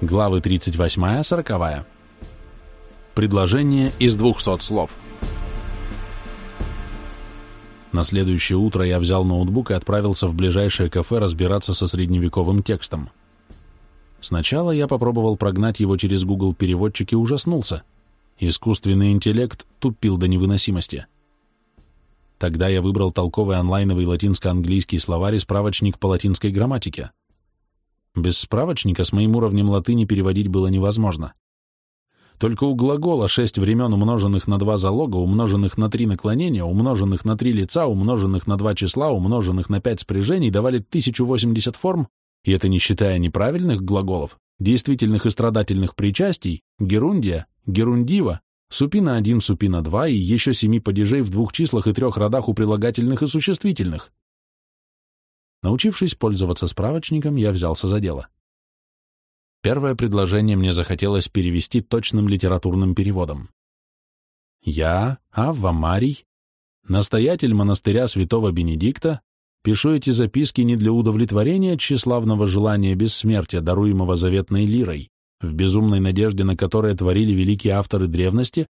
Главы 38-40. Предложение из 200 слов. На следующее утро я взял ноутбук и отправился в ближайшее кафе разбираться со средневековым текстом. Сначала я попробовал прогнать его через Google переводчик и ужаснулся. Искусственный интеллект тупил до невыносимости. Тогда я выбрал толковый онлайновый латинско-английский словарь и справочник по латинской грамматике. Без справочника с моим уровнем латыни переводить было невозможно. Только у глагола шесть времен, умноженных на два залога, умноженных на три наклонения, умноженных на три лица, умноженных на два числа, умноженных на пять спряжений, давали 1080 форм, и это не считая неправильных глаголов, действительных и страдательных причастий, герундия, герундива, супина 1, супина 2 и еще семи падежей в двух числах и трех родах у прилагательных и существительных. Научившись пользоваться справочником, я взялся за дело. Первое предложение мне захотелось перевести точным литературным переводом. Я, Авва Марий, настоятель монастыря святого Бенедикта, пишу эти записки не для удовлетворения тщеславного желания бессмертия, даруемого заветной лирой, в безумной надежде на которое творили великие авторы древности,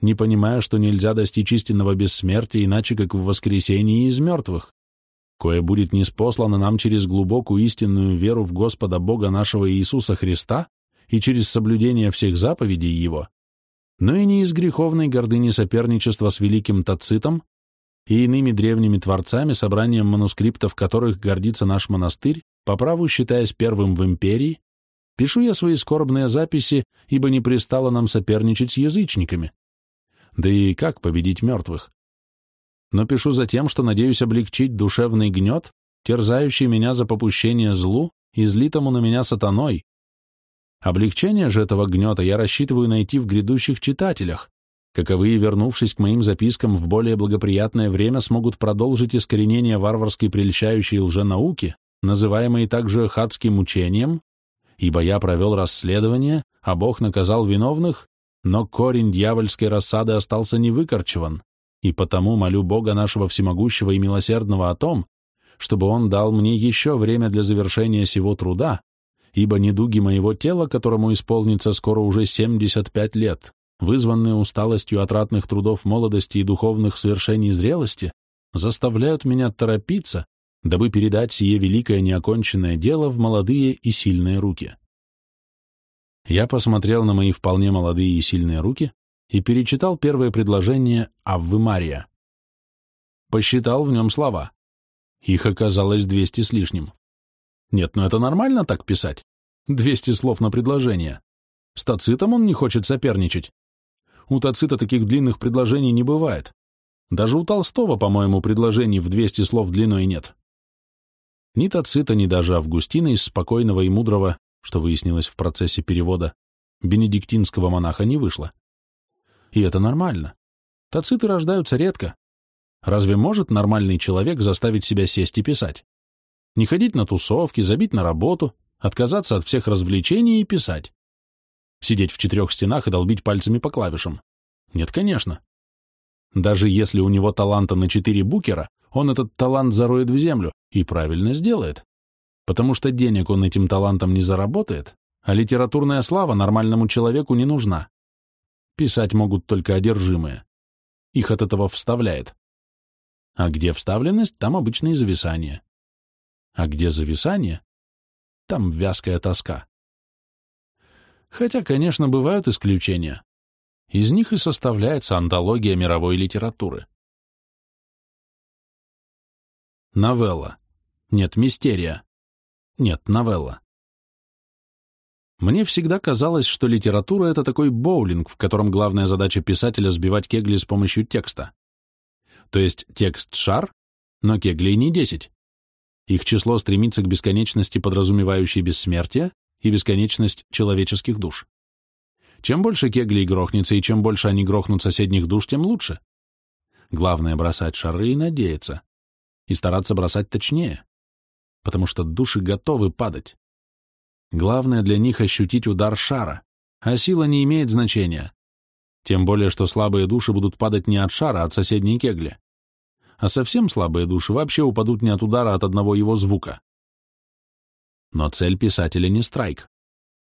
не понимая, что нельзя достичь истинного бессмертия иначе, как в воскресении из мертвых кое будет неспослано нам через глубокую истинную веру в Господа Бога нашего Иисуса Христа и через соблюдение всех заповедей Его, но и не из греховной гордыни соперничества с великим Тацитом и иными древними творцами, собранием манускриптов которых гордится наш монастырь, по праву считаясь первым в империи, пишу я свои скорбные записи, ибо не пристало нам соперничать с язычниками. Да и как победить мертвых? Но пишу за тем, что надеюсь облегчить душевный гнет, терзающий меня за попущение злу, излитому на меня сатаной. Облегчение же этого гнета я рассчитываю найти в грядущих читателях, каковые, вернувшись к моим запискам в более благоприятное время, смогут продолжить искоренение варварской прельщающей лженауки, называемой также хадским учением, ибо я провел расследование, а Бог наказал виновных, но корень дьявольской рассады остался невыкорчеван и потому молю Бога нашего всемогущего и милосердного о том, чтобы Он дал мне еще время для завершения сего труда, ибо недуги моего тела, которому исполнится скоро уже 75 лет, вызванные усталостью от ратных трудов молодости и духовных свершений зрелости, заставляют меня торопиться, дабы передать сие великое неоконченное дело в молодые и сильные руки. Я посмотрел на мои вполне молодые и сильные руки, и перечитал первое предложение «Аввы Мария». Посчитал в нем слова. Их оказалось двести с лишним. Нет, ну это нормально так писать? Двести слов на предложение. С Тацитом он не хочет соперничать. У Тацита таких длинных предложений не бывает. Даже у Толстого, по-моему, предложений в двести слов длиной нет. Ни Тацита, ни даже Августина из спокойного и мудрого, что выяснилось в процессе перевода, бенедиктинского монаха не вышло. И это нормально. Тациты рождаются редко. Разве может нормальный человек заставить себя сесть и писать? Не ходить на тусовки, забить на работу, отказаться от всех развлечений и писать. Сидеть в четырех стенах и долбить пальцами по клавишам? Нет, конечно. Даже если у него таланта на четыре букера, он этот талант зароет в землю и правильно сделает. Потому что денег он этим талантом не заработает, а литературная слава нормальному человеку не нужна. Писать могут только одержимые. Их от этого вставляет. А где вставленность, там обычно и зависание. А где зависание, там вязкая тоска. Хотя, конечно, бывают исключения. Из них и составляется антология мировой литературы. Новелла. Нет, мистерия. Нет, новелла. Мне всегда казалось, что литература — это такой боулинг, в котором главная задача писателя — сбивать кегли с помощью текста. То есть текст — шар, но кеглей не десять. Их число стремится к бесконечности, подразумевающей бессмертие, и бесконечность человеческих душ. Чем больше кеглей грохнется, и чем больше они грохнут соседних душ, тем лучше. Главное — бросать шары и надеяться. И стараться бросать точнее. Потому что души готовы падать. Главное для них ощутить удар шара, а сила не имеет значения. Тем более, что слабые души будут падать не от шара, а от соседней кегли. А совсем слабые души вообще упадут не от удара, а от одного его звука. Но цель писателя не страйк.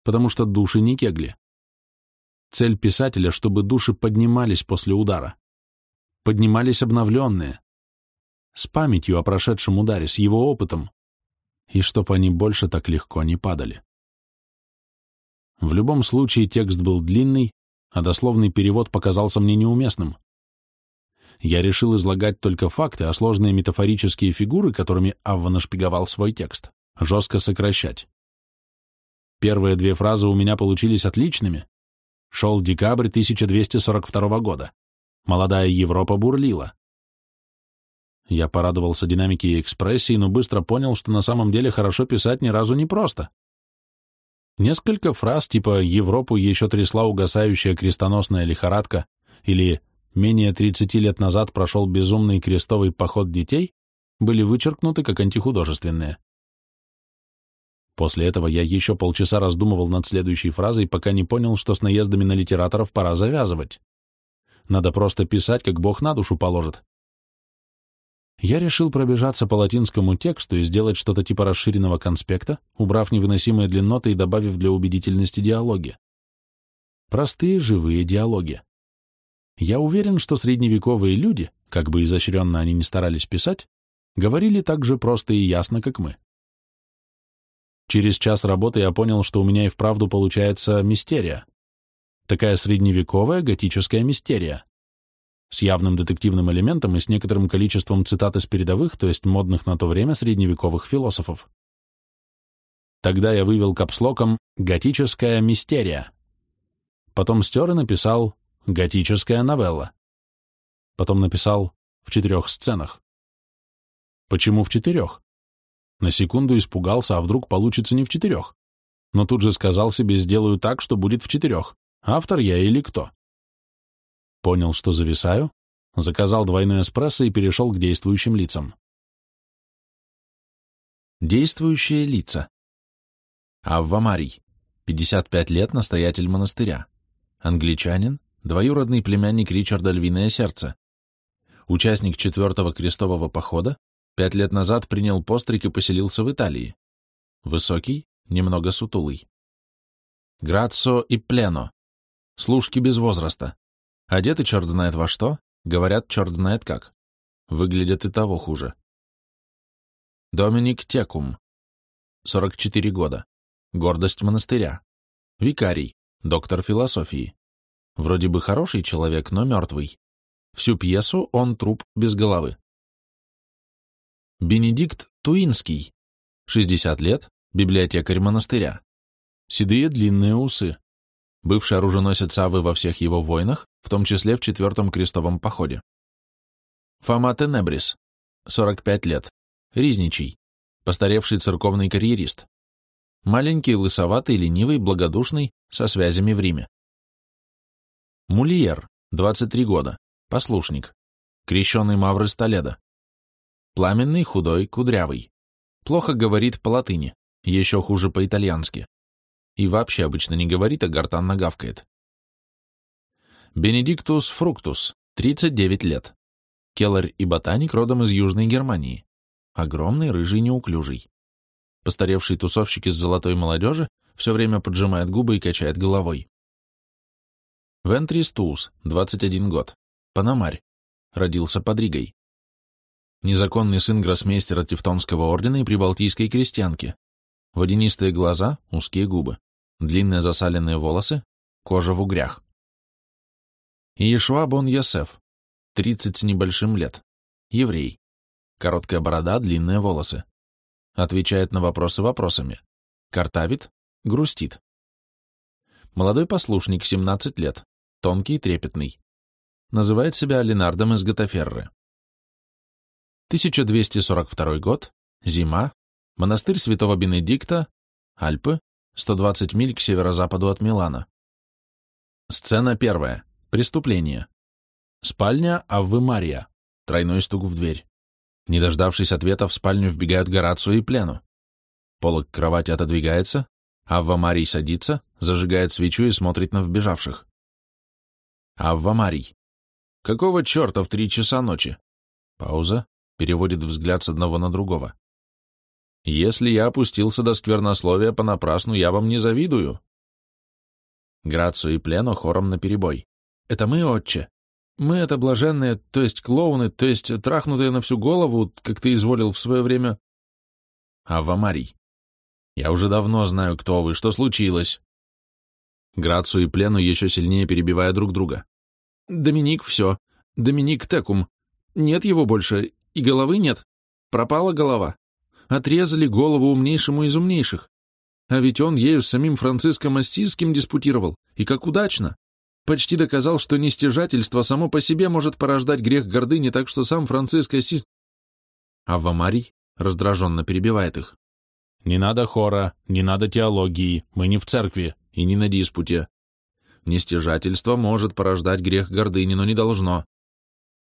потому что души не кегли. Цель писателя, чтобы души поднимались после удара. Поднимались обновленные, с памятью о прошедшем ударе, с его опытом, и чтоб они больше так легко не падали. В любом случае текст был длинный, а дословный перевод показался мне неуместным. Я решил излагать только факты, а сложные метафорические фигуры, которыми Авва нашпиговал свой текст, жестко сокращать. Первые две фразы у меня получились отличными. Шел декабрь 1242 года. Молодая Европа бурлила. Я порадовался динамике и экспрессии, но быстро понял, что на самом деле хорошо писать ни разу не просто. Несколько фраз типа «Европу еще трясла угасающая крестоносная лихорадка» или «Менее 30 лет назад прошел безумный крестовый поход детей» были вычеркнуты как антихудожественные. После этого я еще полчаса раздумывал над следующей фразой, пока не понял, что с наездами на литераторов пора завязывать. Надо просто писать, как Бог на душу положит. Я решил пробежаться по латинскому тексту и сделать что-то типа расширенного конспекта, убрав невыносимые длинноты и добавив для убедительности диалоги. Простые живые диалоги. Я уверен, что средневековые люди, как бы изощренно они ни старались писать, говорили так же просто и ясно, как мы. Через час работы я понял, что у меня и вправду получается мистерия. Такая средневековая готическая мистерия с явным детективным элементом и с некоторым количеством цитат из передовых, то есть модных на то время средневековых философов. Тогда я вывел капслоком «готическая мистерия». Потом стер и написал «готическая новелла». Потом написал «в четырех сценах». Почему в четырех? На секунду испугался, а вдруг получится не в четырех. Но тут же сказал себе «сделаю так, что будет в четырех». Автор я или кто? Понял, что зависаю, заказал двойной эспрессо и перешел к действующим лицам. Действующие лица. Авва Марий, 55 лет, настоятель монастыря. Англичанин, двоюродный племянник Ричарда Львиное Сердце. Участник четвертого крестового похода, пять лет назад принял постриг и поселился в Италии. Высокий, немного сутулый. Грацо и Плено. Служки без возраста. Одеты черт знает во что, говорят черт знает как. Выглядят и того хуже. Доминик Текум, 44 года. Гордость монастыря. Викарий, доктор философии. Вроде бы хороший человек, но мертвый. Всю пьесу он труп без головы. Бенедикт Туинский, 60 лет, библиотекарь монастыря. Седые длинные усы бывший оруженосец Авы во всех его войнах, в том числе в Четвертом крестовом походе. Фома Тенебрис, 45 лет, Ризничий, постаревший церковный карьерист. Маленький, лысоватый, ленивый, благодушный, со связями в Риме. Мульер, 23 года, послушник, крещеный Мавр из Толедо. Пламенный, худой, кудрявый. Плохо говорит по латыни, еще хуже по-итальянски и вообще обычно не говорит, а гортанно гавкает. Бенедиктус фруктус, 39 лет. Келлер и ботаник родом из Южной Германии. Огромный, рыжий, неуклюжий. Постаревший тусовщик из золотой молодежи все время поджимает губы и качает головой. Вентрис Туус, 21 год. Панамарь. Родился под Ригой. Незаконный сын гроссмейстера Тевтонского ордена и прибалтийской крестьянки. Водянистые глаза, узкие губы длинные засаленные волосы, кожа в угрях. Иешуа бон Йосеф, 30 с небольшим лет, еврей, короткая борода, длинные волосы. Отвечает на вопросы вопросами. Картавит, грустит. Молодой послушник, 17 лет, тонкий и трепетный. Называет себя Ленардом из Готаферры. 1242 год, зима, монастырь святого Бенедикта, Альпы, 120 миль к северо-западу от Милана. Сцена первая. Преступление. Спальня Аввы Мария. Тройной стук в дверь. Не дождавшись ответа, в спальню вбегают Горацио и Плену. Полок кровати отодвигается, Авва Марий садится, зажигает свечу и смотрит на вбежавших. Авва Марий. Какого черта в три часа ночи? Пауза. Переводит взгляд с одного на другого. Если я опустился до сквернословия понапрасну, я вам не завидую. Грацию и Плено хором наперебой. Это мы, отче. Мы это блаженные, то есть клоуны, то есть трахнутые на всю голову, как ты изволил в свое время. Авва Марий. Я уже давно знаю, кто вы, что случилось. Грацию и Плену еще сильнее перебивая друг друга. Доминик, все. Доминик Текум. Нет его больше, и головы нет. Пропала голова. Отрезали голову умнейшему из умнейших. А ведь он ею с самим Франциском Ассизским диспутировал. И как удачно. Почти доказал, что нестяжательство само по себе может порождать грех гордыни, так что сам Франциск Ассиз... Авва Марий раздраженно перебивает их. Не надо хора, не надо теологии, мы не в церкви и не на диспуте. Нестяжательство может порождать грех гордыни, но не должно.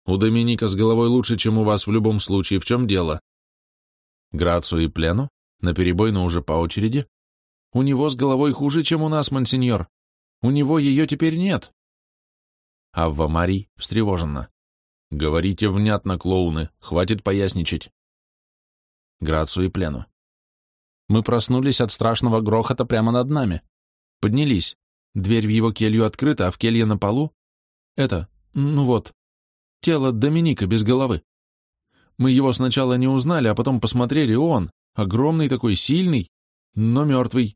У Доминика с головой лучше, чем у вас в любом случае. В чем дело? Грацию и Плену? Наперебой, но уже по очереди? У него с головой хуже, чем у нас, монсеньор. У него ее теперь нет. Авва Марий встревоженно. Говорите внятно, клоуны, хватит поясничать. Грацию и Плену. Мы проснулись от страшного грохота прямо над нами. Поднялись. Дверь в его келью открыта, а в келье на полу... Это, ну вот, тело Доминика без головы. Мы его сначала не узнали, а потом посмотрели, он, огромный такой, сильный, но мертвый.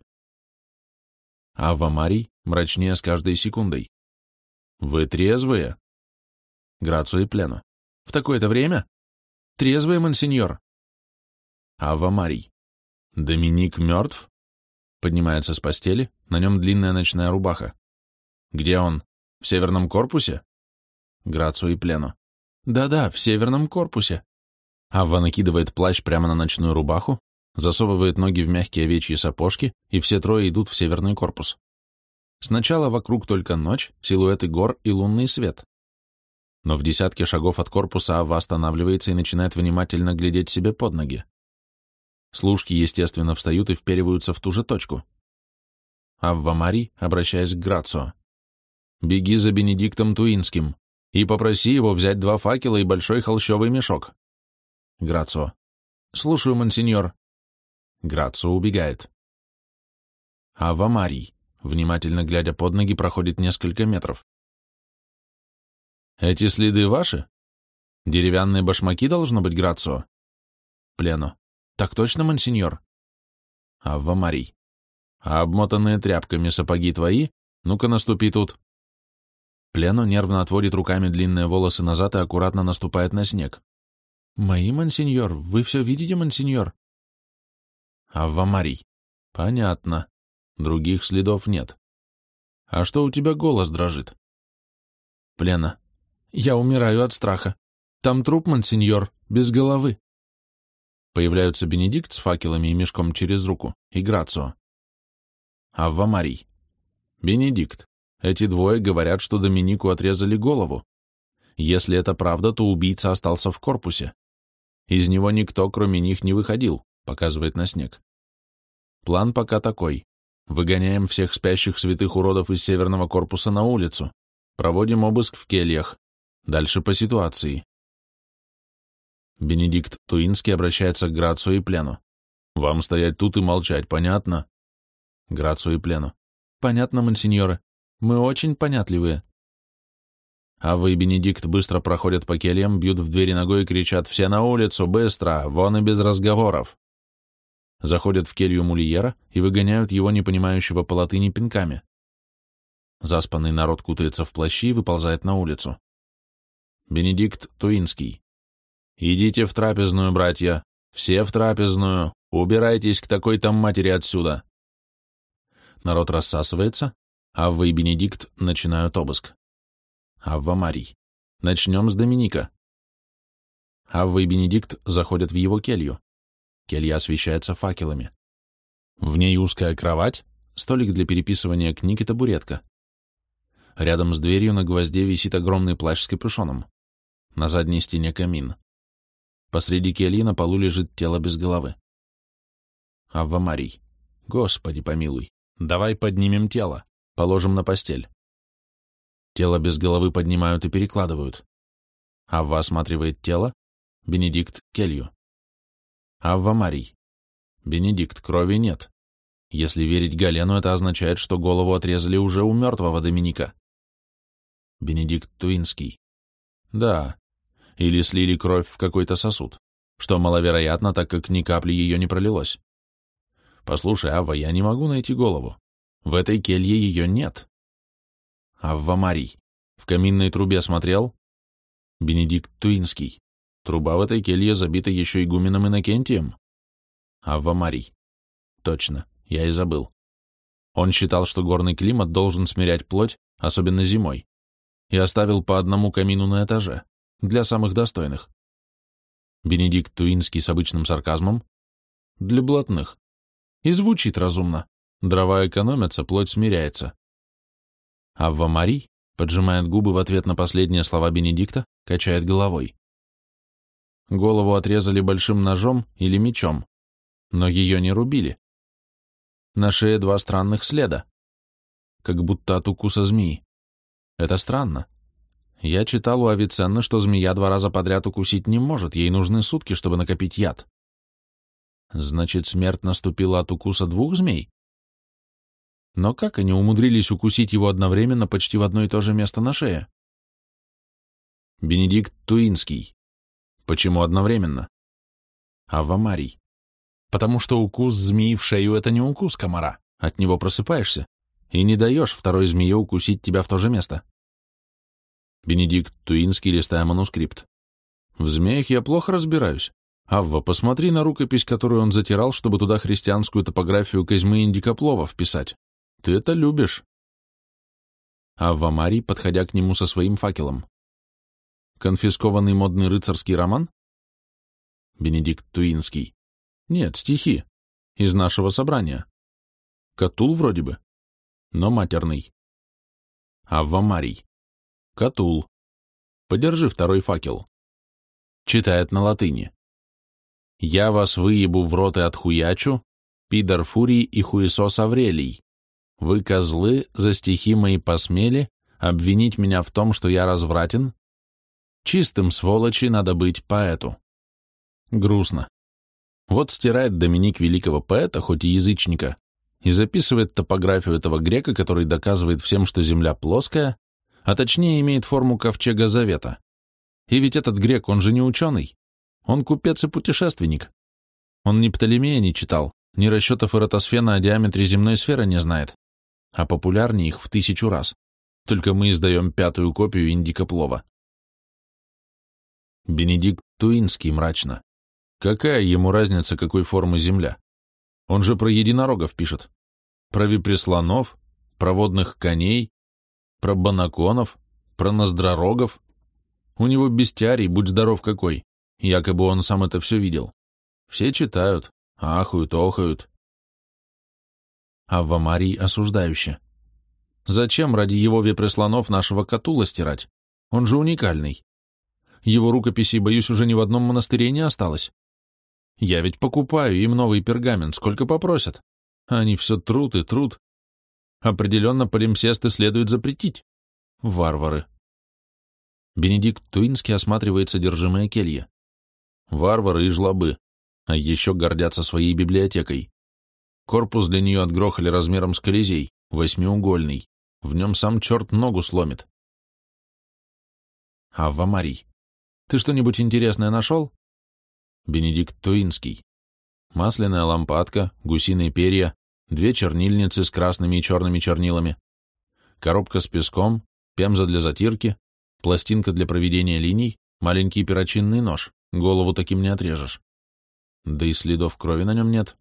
Ава Марий мрачнее с каждой секундой. Вы трезвые? Грацию и Плену. В такое-то время? Трезвые, монсеньор. Ава Марий. Доминик мертв? Поднимается с постели, на нем длинная ночная рубаха. Где он? В северном корпусе? Грацию и Плену. Да-да, в северном корпусе. Авва накидывает плащ прямо на ночную рубаху, засовывает ноги в мягкие овечьи сапожки, и все трое идут в северный корпус. Сначала вокруг только ночь, силуэты гор и лунный свет. Но в десятке шагов от корпуса Авва останавливается и начинает внимательно глядеть себе под ноги. Служки, естественно, встают и впериваются в ту же точку. Авва Мари, обращаясь к Грацио. «Беги за Бенедиктом Туинским и попроси его взять два факела и большой холщовый мешок». Грацио. «Слушаю, монсеньор». Грацио убегает. Авва Марий, внимательно глядя под ноги, проходит несколько метров. «Эти следы ваши? Деревянные башмаки должно быть, Грацио?» Плено. Так точно, мансиньор? Авва Марий. А обмотанные тряпками сапоги твои? Ну-ка наступи тут. Плено нервно отводит руками длинные волосы назад и аккуратно наступает на снег. Мои, мансиньор, вы все видите, мансиньор? Авва Марий. Понятно. Других следов нет. А что у тебя голос дрожит? Плена. Я умираю от страха. Там труп, мансиньор, без головы. Появляются Бенедикт с факелами и мешком через руку, и Грацио. Авва Марий. Бенедикт, эти двое говорят, что Доминику отрезали голову. Если это правда, то убийца остался в корпусе. Из него никто, кроме них, не выходил, показывает на снег. План пока такой. Выгоняем всех спящих святых уродов из северного корпуса на улицу. Проводим обыск в кельях. Дальше по ситуации. Бенедикт Туинский обращается к Грацу и Плену. «Вам стоять тут и молчать, понятно?» Грацу и Плену. «Понятно, мансиньоры. Мы очень понятливые». А вы, Бенедикт, быстро проходят по кельям, бьют в двери ногой и кричат «Все на улицу! Быстро! Вон и без разговоров!» Заходят в келью Мульера и выгоняют его непонимающего по латыни пинками. Заспанный народ кутается в плащи и выползает на улицу. Бенедикт Туинский. «Идите в трапезную, братья, все в трапезную, убирайтесь к такой там матери отсюда». Народ рассасывается, Авва и Бенедикт начинают обыск. Авва Марий. Начнем с Доминика. Авва и Бенедикт заходят в его келью. Келья освещается факелами. В ней узкая кровать, столик для переписывания книг и табуретка. Рядом с дверью на гвозде висит огромный плащ с капюшоном. На задней стене камин. Посреди кельи на полу лежит тело без головы. Авва Марий. Господи помилуй. Давай поднимем тело. Положим на постель. Тело без головы поднимают и перекладывают. Авва осматривает тело. Бенедикт — келью. Авва Марий. Бенедикт, крови нет. Если верить Галену, это означает, что голову отрезали уже у мертвого Доминика. Бенедикт Туинский. Да. Или слили кровь в какой-то сосуд, что маловероятно, так как ни капли ее не пролилось. Послушай, Авва, я не могу найти голову. В этой келье ее нет. Авва Марий. В каминной трубе смотрел? Бенедикт Туинский. Труба в этой келье забита еще игуменом Иннокентием. Авва Марий. Точно, я и забыл. Он считал, что горный климат должен смирять плоть, особенно зимой, и оставил по одному камину на этаже, для самых достойных. Бенедикт Туинский с обычным сарказмом. Для блатных. И звучит разумно. Дрова экономятся, плоть смиряется. Авва Марий поджимает губы в ответ на последние слова Бенедикта, качает головой. Голову отрезали большим ножом или мечом, но ее не рубили. На шее два странных следа, как будто от укуса змеи. Это странно. Я читал у Авиценны, что змея два раза подряд укусить не может, ей нужны сутки, чтобы накопить яд. Значит, смерть наступила от укуса двух змей? Но как они умудрились укусить его одновременно почти в одно и то же место на шее? Бенедикт Туинский. Почему одновременно? Авва Марий. Потому что укус змеи в шею — это не укус комара, от него просыпаешься, и не даешь второй змее укусить тебя в то же место. Бенедикт Туинский, листая манускрипт. В змеях я плохо разбираюсь. Авва, посмотри на рукопись, которую он затирал, чтобы туда христианскую топографию Козьмы Индикоплова вписать. Ты это любишь. Авва Марий, подходя к нему со своим факелом. Конфискованный модный рыцарский роман? Бенедикт Туинский. Нет, стихи. Из нашего собрания. Катул вроде бы. Но матерный. Авва Марий. Катул. Подержи второй факел. Читает на латыни. Я вас выебу в рот и отхуячу, пидор Фурий и хуесос Аврелий. Вы, козлы, за стихи мои посмели обвинить меня в том, что я развратен? Чистым, сволочи, надо быть поэту. Грустно. Вот стирает Доминик великого поэта, хоть и язычника, и записывает топографию этого грека, который доказывает всем, что земля плоская, а точнее имеет форму ковчега завета. И ведь этот грек, он же не ученый. Он купец и путешественник. Он ни Птолемея не читал, ни расчетов Эратосфена о диаметре земной сферы не знает, а популярнее их в тысячу раз. Только мы издаем пятую копию индикоплова. Бенедикт Туинский мрачно. Какая ему разница, какой формы земля? Он же про единорогов пишет. Про випреслонов, про водных коней, про банаконов, про ноздророгов. У него бестиарий, будь здоров какой. Якобы он сам это все видел. Все читают, ахают, охают. Авва Марий осуждающе. Зачем ради его вепреслонов нашего Катула стирать? Он же уникальный. Его рукописей, боюсь, уже ни в одном монастыре не осталось. Я ведь покупаю им новый пергамент, сколько попросят. Они все труд и труд. Определенно полимсесты следует запретить. Варвары. Бенедикт Туинский осматривает содержимое келья варвары и жлобы, а еще гордятся своей библиотекой. Корпус для нее отгрохали размером с колизей, восьмиугольный, в нем сам черт ногу сломит. Авва Марий, ты что-нибудь интересное нашел? Бенедикт Туинский. Масляная лампадка, гусиные перья, две чернильницы с красными и черными чернилами, коробка с песком, пемза для затирки, пластинка для проведения линий, маленький перочинный нож. Голову таким не отрежешь. Да и следов крови на нем нет.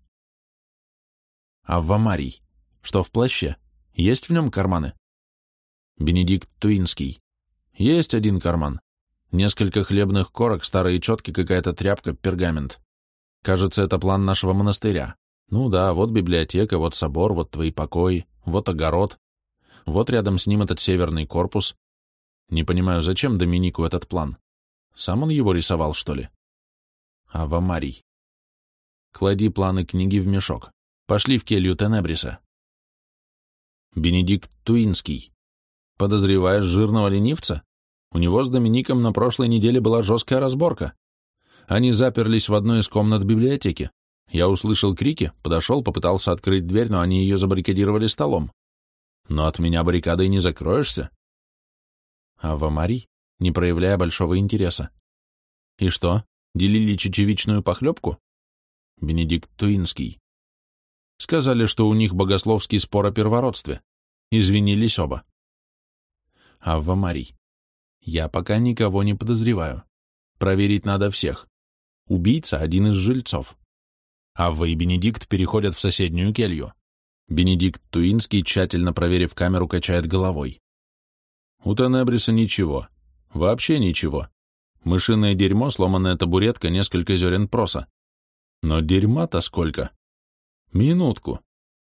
А в Амарий? Что в плаще? Есть в нем карманы? Бенедикт Туинский. Есть один карман. Несколько хлебных корок, старые четки, какая-то тряпка, пергамент. Кажется, это план нашего монастыря. Ну да, вот библиотека, вот собор, вот твои покои, вот огород. Вот рядом с ним этот северный корпус. Не понимаю, зачем Доминику этот план? Сам он его рисовал, что ли? Ава Марий. Клади планы книги в мешок. Пошли в келью Тенебриса. Бенедикт Туинский. Подозреваешь жирного ленивца? У него с Домиником на прошлой неделе была жесткая разборка. Они заперлись в одной из комнат библиотеки. Я услышал крики, подошел, попытался открыть дверь, но они ее забаррикадировали столом. Но от меня баррикадой не закроешься. Ава Мари, не проявляя большого интереса. И что, делили чечевичную похлебку? Бенедикт Туинский. Сказали, что у них богословский спор о первородстве. Извинились оба. Авва Марий. Я пока никого не подозреваю. Проверить надо всех. Убийца — один из жильцов. Авва и Бенедикт переходят в соседнюю келью. Бенедикт Туинский, тщательно проверив камеру, качает головой. У Тенебриса ничего. Вообще ничего. Мышиное дерьмо, сломанная табуретка, несколько зерен проса. Но дерьма-то сколько? Минутку.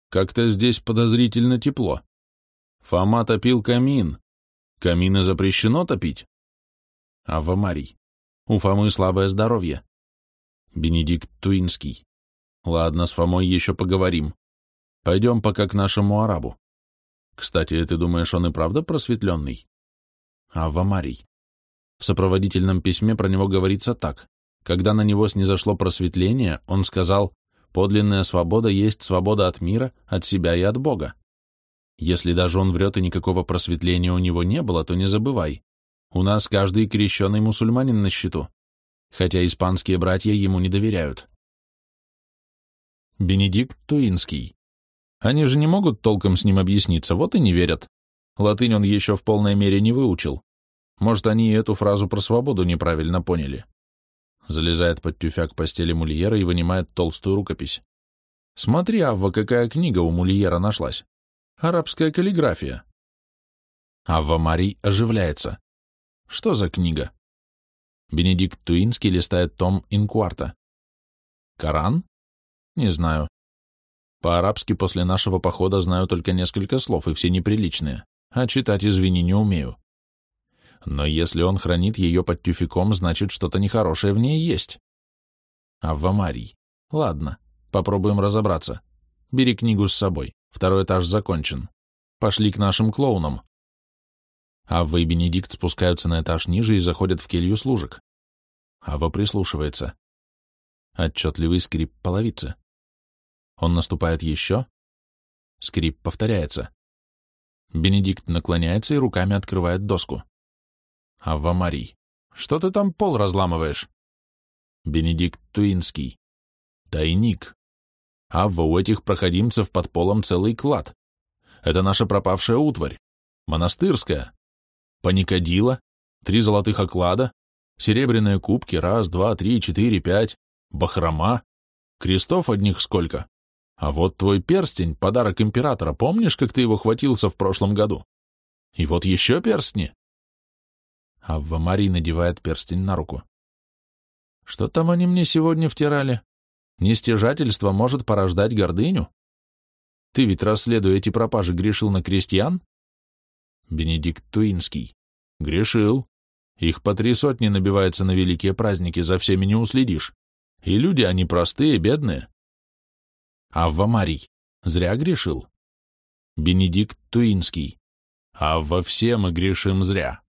Как-то здесь подозрительно тепло. Фома топил камин. Камины запрещено топить? Ава Марий. У Фомы слабое здоровье. Бенедикт Туинский. Ладно, с Фомой еще поговорим. Пойдем пока к нашему арабу. Кстати, ты думаешь, он и правда просветленный? Ава Марий. В сопроводительном письме про него говорится так. Когда на него снизошло просветление, он сказал, подлинная свобода есть свобода от мира, от себя и от Бога. Если даже он врет и никакого просветления у него не было, то не забывай. У нас каждый крещеный мусульманин на счету, хотя испанские братья ему не доверяют. Бенедикт Туинский. Они же не могут толком с ним объясниться, вот и не верят. Латынь он еще в полной мере не выучил. Может, они и эту фразу про свободу неправильно поняли. Залезает под тюфяк постели Мульера и вынимает толстую рукопись. Смотри, Авва, какая книга у Мульера нашлась. Арабская каллиграфия. Авва Марий оживляется. Что за книга? Бенедикт Туинский листает том Инкуарта. Коран? Не знаю. По-арабски после нашего похода знаю только несколько слов, и все неприличные, а читать, извини, не умею. Но если он хранит ее под тюфяком, значит, что-то нехорошее в ней есть. Авва Марий. Ладно, попробуем разобраться. Бери книгу с собой. Второй этаж закончен. Пошли к нашим клоунам. Авва и Бенедикт спускаются на этаж ниже и заходят в келью служек. Авва прислушивается. Отчетливый скрип половицы. Он наступает еще. Скрип повторяется. Бенедикт наклоняется и руками открывает доску. Авва Марий. Что ты там пол разламываешь? Бенедикт Туинский. Тайник. Авва, у этих проходимцев под полом целый клад. Это наша пропавшая утварь. Монастырская. Паникадила, три золотых оклада, серебряные кубки, раз, два, три, четыре, пять, бахрома, крестов одних сколько. А вот твой перстень, подарок императора, помнишь, как ты его хватился в прошлом году? И вот еще перстни. Авва Марий надевает перстень на руку. Что там они мне сегодня втирали? Нестяжательство может порождать гордыню? Ты ведь, расследуя эти пропажи, грешил на крестьян? Бенедикт Туинский. Грешил. Их по три сотни набивается на великие праздники, за всеми не уследишь. И люди, они простые, бедные. Авва Марий. Зря грешил. Бенедикт Туинский. А во все мы грешим зря.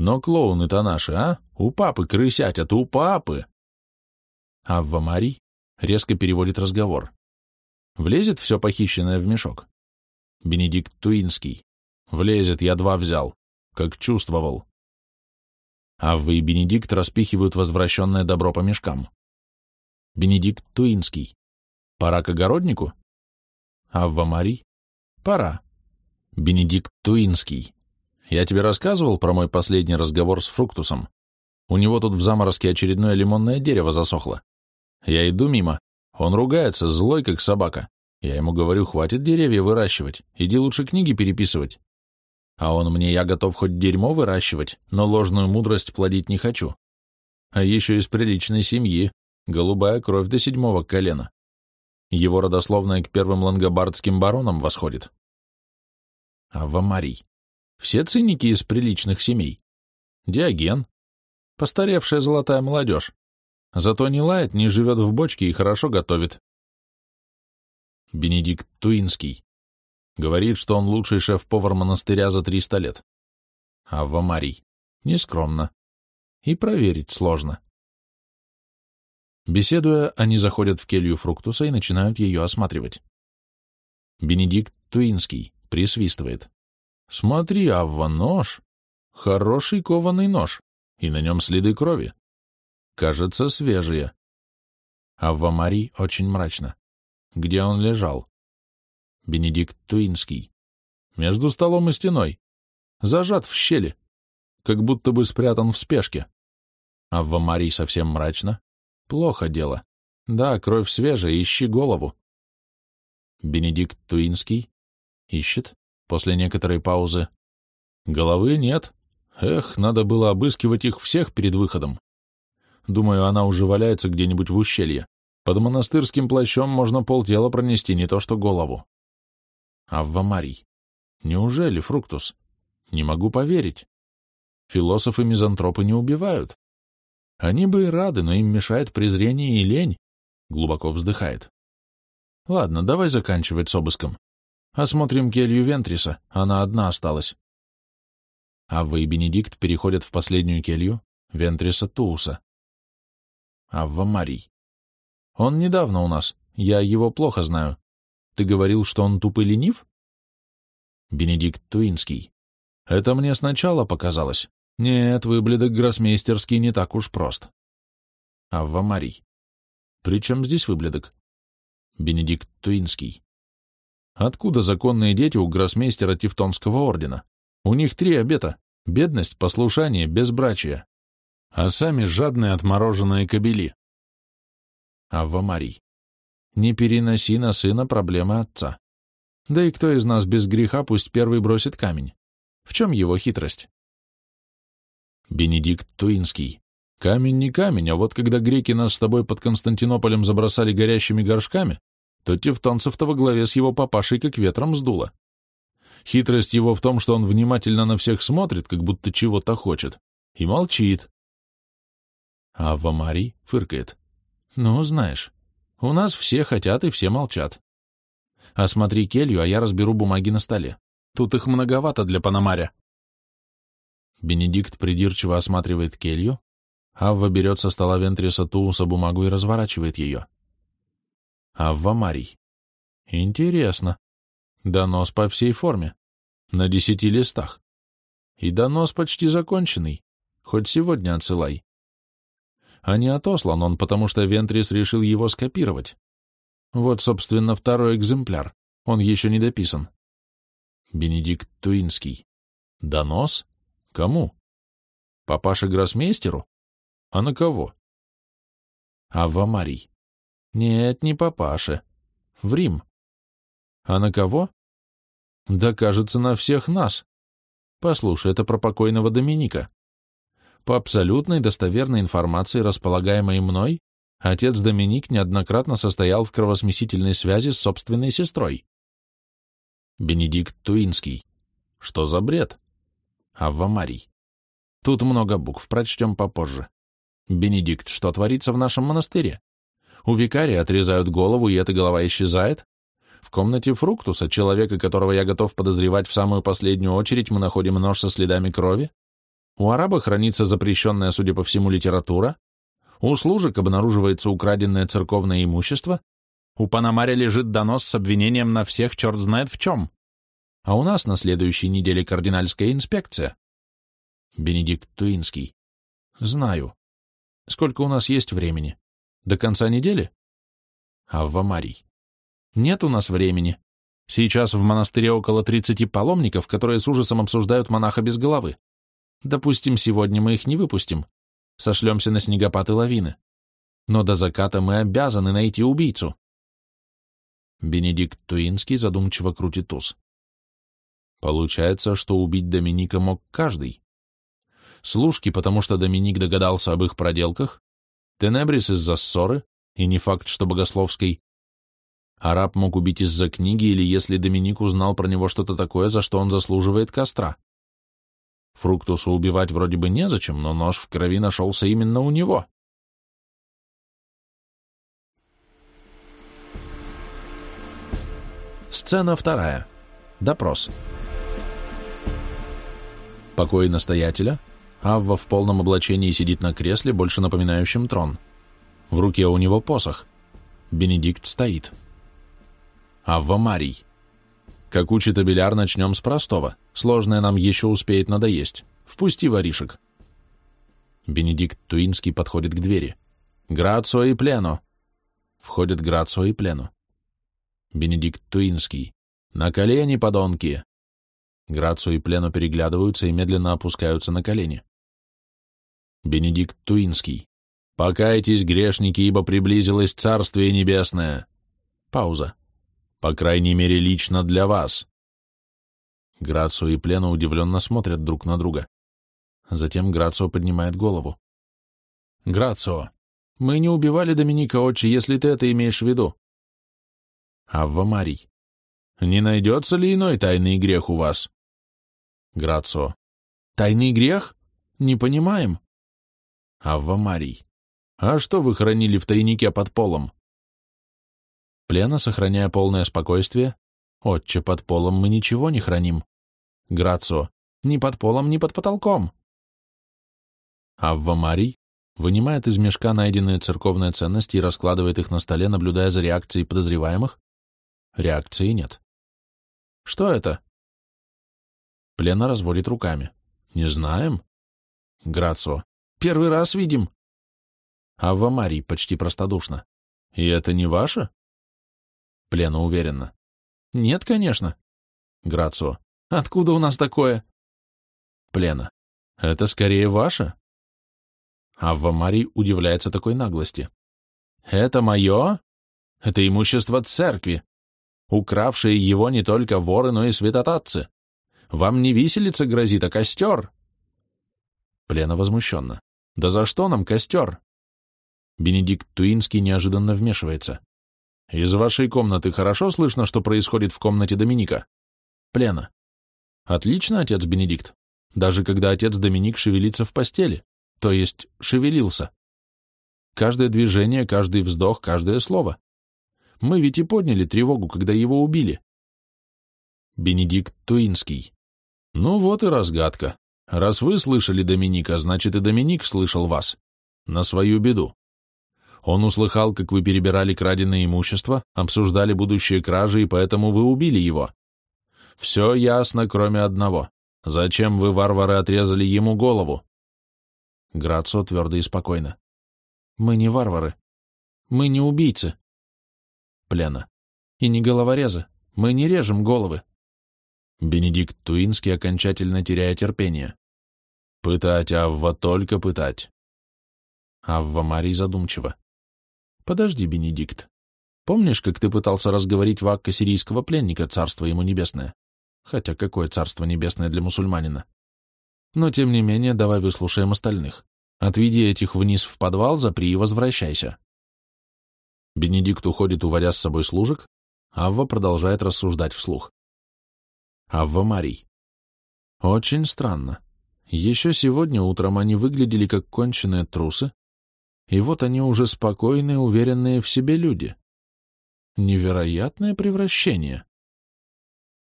Но клоуны-то наши, а? У папы крысятят, у папы. Авва Марий резко переводит разговор. Влезет все похищенное в мешок? Бенедикт Туинский. Влезет, я два взял. Как чувствовал. Авва и Бенедикт распихивают возвращенное добро по мешкам. Бенедикт Туинский. Пора к огороднику? Авва Марий. Пора. Бенедикт Туинский. Я тебе рассказывал про мой последний разговор с Фруктусом. У него тут в заморозке очередное лимонное дерево засохло. Я иду мимо. Он ругается, злой, как собака. Я ему говорю, хватит деревья выращивать, иди лучше книги переписывать. А он мне, я готов хоть дерьмо выращивать, но ложную мудрость плодить не хочу. А еще из приличной семьи, голубая кровь до седьмого колена. Его родословная к первым лангобардским баронам восходит. Авва Марий. Все циники из приличных семей. Диоген. Постаревшая золотая молодежь. Зато не лает, не живет в бочке и хорошо готовит. Бенедикт Туинский. Говорит, что он лучший шеф-повар монастыря за 300 лет. Авва Марий. Нескромно. И проверить сложно. Беседуя, они заходят в келью Фруктуса и начинают ее осматривать. Бенедикт Туинский присвистывает. «Смотри, Авва, нож! Хороший кованый нож, и на нем следы крови. Кажется, свежие». Авва Марий очень мрачно. «Где он лежал?» Бенедикт Туинский. «Между столом и стеной. Зажат в щели, как будто бы спрятан в спешке». Авва Марий совсем мрачно. «Плохо дело. Да, кровь свежая, ищи голову». Бенедикт Туинский ищет после некоторой паузы. Головы нет. Эх, надо было обыскивать их всех перед выходом. Думаю, она уже валяется где-нибудь в ущелье. Под монастырским плащом можно полтела пронести, не то что голову. Авва Марий. Неужели, Фруктус? Не могу поверить. Философы-мизантропы не убивают. Они бы и рады, но им мешает презрение и лень. Глубоко вздыхает. Ладно, давай заканчивать с обыском. Осмотрим келью Вентриса, она одна осталась. Авва и Бенедикт переходят в последнюю келью Вентриса Тууса. Авва Марий. Он недавно у нас, я его плохо знаю. Ты говорил, что он туп и ленив? Бенедикт Туинский. Это мне сначала показалось. Нет, выбледок гроссмейстерский не так уж прост. Авва Марий. При чем здесь выбледок? Бенедикт Туинский. Откуда законные дети у гроссмейстера Тевтонского ордена? У них три обета — бедность, послушание, безбрачие. А сами жадные отмороженные кобели. Авва Марий. Не переноси на сына проблемы отца. Да и кто из нас без греха пусть первый бросит камень? В чем его хитрость? Бенедикт Туинский. Камень не камень, а вот когда греки нас с тобой под Константинополем забросали горящими горшками, то Тевтонцев-то во главе с его папашей как ветром сдуло. Хитрость его в том, что он внимательно на всех смотрит, как будто чего-то хочет, и молчит. А Вамарий фыркает. Ну, знаешь, у нас все хотят и все молчат. Осмотри келью, а я разберу бумаги на столе. Тут их многовато для Панамаря. Бенедикт придирчиво осматривает келью, Авва берет со стола Вентриса Тууса бумагу и разворачивает ее. Авва Марий. Интересно. Донос по всей форме. На десяти листах. И донос почти законченный. Хоть сегодня отсылай. А не отослан он, потому что Вентрис решил его скопировать. Вот, собственно, второй экземпляр. Он еще не дописан. Бенедикт Туинский. Донос? Кому? Папаше Гроссмейстеру? А на кого? Авва Марий. Нет, не папаше. В Рим. А на кого? Да, кажется, на всех нас. Послушай, это про покойного Доминика. По абсолютной достоверной информации, располагаемой мной, отец Доминик неоднократно состоял в кровосмесительной связи с собственной сестрой. Бенедикт Туинский. Что за бред? Авва Марий. Тут много букв, прочтем попозже. Бенедикт, что творится в нашем монастыре? У викария отрезают голову, и эта голова исчезает. В комнате Фруктуса, человека, которого я готов подозревать в самую последнюю очередь, мы находим нож со следами крови. У араба хранится запрещенная, судя по всему, литература. У служек обнаруживается украденное церковное имущество. У Панамаря лежит донос с обвинением на всех черт знает в чем. А у нас на следующей неделе кардинальская инспекция. Бенедикт Туинский. Знаю. Сколько у нас есть времени? До конца недели? Авва Марий. Нет у нас времени. Сейчас в монастыре около 30 паломников, которые с ужасом обсуждают монаха без головы. Допустим, сегодня мы их не выпустим. Сошлемся на снегопад и лавины. Но до заката мы обязаны найти убийцу. Бенедикт Туинский задумчиво крутит ус. Получается, что убить Доминика мог каждый. Служки, потому что Доминик догадался об их проделках, Тенебрис из-за ссоры, и не факт, что богословской. Араб мог убить из-за книги или если Доминик узнал про него что-то такое, за что он заслуживает костра. Фруктусу убивать вроде бы незачем, но нож в крови нашелся именно у него. Сцена вторая. Допрос. Покой настоятеля, Авва в полном облачении сидит на кресле, больше напоминающем трон. В руке у него посох. Бенедикт стоит. Авва Марий. Как учит Абеляр, начнем с простого. Сложное нам еще успеет надоесть. Впусти воришек. Бенедикт Туинский подходит к двери. «Грацио и Плено!» Входят Грацио и Плено. Бенедикт Туинский. «На колени, подонки!» Грацио и Плено переглядываются и медленно опускаются на колени. Бенедикт Туинский. «Покайтесь, грешники, ибо приблизилось Царствие Небесное!» Пауза. «По крайней мере, лично для вас!» Грацио и Плено удивленно смотрят друг на друга. Затем Грацио поднимает голову. «Грацио, мы не убивали Доминика Отчи, если ты это имеешь в виду». Авва Марий. «Не найдется ли иной тайный грех у вас?» Грацио. «Тайный грех? Не понимаем». Авва Марий. «А что вы хранили в тайнике под полом?» Плена, сохраняя полное спокойствие, «Отче, под полом мы ничего не храним». Грацио. «Ни под полом, ни под потолком». Авва Марий вынимает из мешка найденные церковные ценности и раскладывает их на столе, наблюдая за реакцией подозреваемых. Реакции нет. Что это? Плена разводит руками. Не знаем. Грацио. Первый раз видим. Авва Марий почти простодушно. И это не ваше? Плена уверенно. Нет, конечно. Грацио. Откуда у нас такое? Плена. Это скорее ваше. Авва Марий удивляется такой наглости. «Это мое? Это имущество церкви. Укравшие его не только воры, но и святотатцы. Вам не виселица грозит, а костер!» Плена возмущенно. «Да за что нам костер?» Бенедикт Туинский неожиданно вмешивается. «Из вашей комнаты хорошо слышно, что происходит в комнате Доминика?» Плена. «Отлично, отец Бенедикт. Даже когда отец Доминик шевелится в постели то есть шевелился. Каждое движение, каждый вздох, каждое слово. Мы ведь и подняли тревогу, когда его убили. Бенедикт Туинский. Ну вот и разгадка. Раз вы слышали Доминика, значит и Доминик слышал вас. На свою беду. Он услыхал, как вы перебирали краденое имущество, обсуждали будущие кражи, и поэтому вы убили его. Все ясно, кроме одного. Зачем вы, варвары, отрезали ему голову? Грацо твердо и спокойно. Мы не варвары. Мы не убийцы. Плена. И не головорезы. Мы не режем головы. Бенедикт Туинский окончательно теряя терпение. Пытать, Авва, только пытать. Авва Марий задумчиво. Подожди, Бенедикт. Помнишь, как ты пытался разговорить Вакка сирийского пленника, царство ему небесное? Хотя какое царство небесное для мусульманина? Но, тем не менее, давай выслушаем остальных. Отведи этих вниз в подвал, запри и возвращайся. Бенедикт уходит, уводя с собой служек, Авва продолжает рассуждать вслух. Авва Марий. Очень странно. Еще сегодня утром они выглядели как конченые трусы, и вот они уже спокойные, уверенные в себе люди. Невероятное превращение.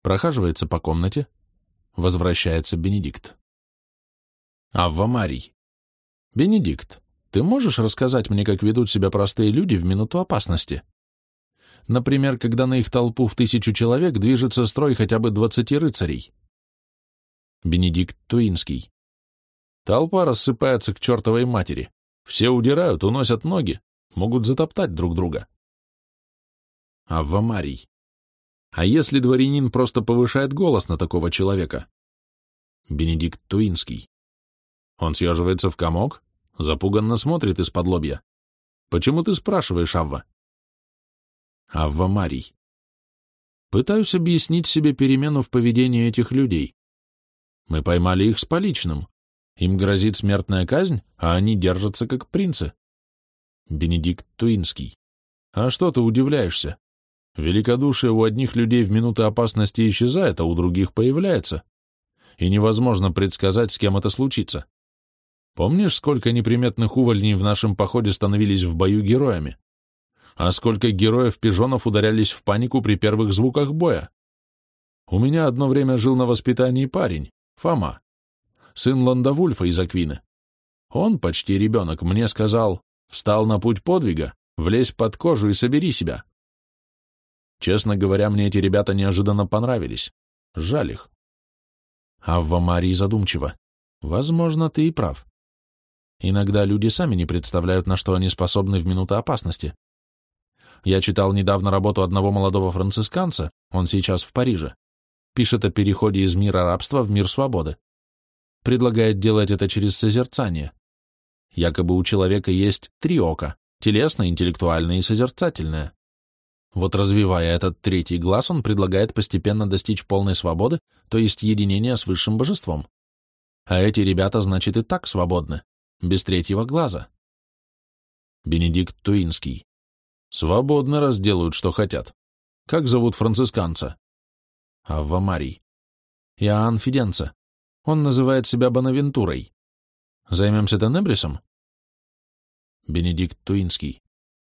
Прохаживается по комнате, возвращается Бенедикт. Авва Марий. Бенедикт, ты можешь рассказать мне, как ведут себя простые люди в минуту опасности? Например, когда на их толпу в тысячу человек движется строй хотя бы двадцати рыцарей. Бенедикт Туинский. Толпа рассыпается к чертовой матери. Все удирают, уносят ноги, могут затоптать друг друга. Авва Марий. А если дворянин просто повышает голос на такого человека? Бенедикт Туинский. Он съеживается в комок, запуганно смотрит из-под лобья. «Почему ты спрашиваешь, Авва?» Авва Марий. Пытаюсь объяснить себе перемену в поведении этих людей. Мы поймали их с поличным. Им грозит смертная казнь, а они держатся как принцы. Бенедикт Туинский. А что ты удивляешься? Великодушие у одних людей в минуты опасности исчезает, а у других появляется. И невозможно предсказать, с кем это случится. Помнишь, сколько неприметных увольней в нашем походе становились в бою героями? А сколько героев-пижонов ударялись в панику при первых звуках боя? У меня одно время жил на воспитании парень, Фома, сын Ландавульфа из Аквины. Он, почти ребенок, мне сказал, Встал на путь подвига, влезь под кожу и собери себя. Честно говоря, мне эти ребята неожиданно понравились. Жаль их. Авва Марии задумчиво. Возможно, ты и прав. Иногда люди сами не представляют, на что они способны в минуты опасности. Я читал недавно работу одного молодого францисканца, он сейчас в Париже. Пишет о переходе из мира рабства в мир свободы. Предлагает делать это через созерцание. Якобы у человека есть три ока – телесное, интеллектуальное и созерцательное. Вот развивая этот третий глаз, он предлагает постепенно достичь полной свободы, то есть единения с высшим божеством. А эти ребята, значит, и так свободны, без третьего глаза. Бенедикт Туинский. Свободно разделают, что хотят. Как зовут францисканца? Авва Марий. Иоанн Фиденца. Он называет себя Бонавентурой. Займемся Тенебрисом? Бенедикт Туинский.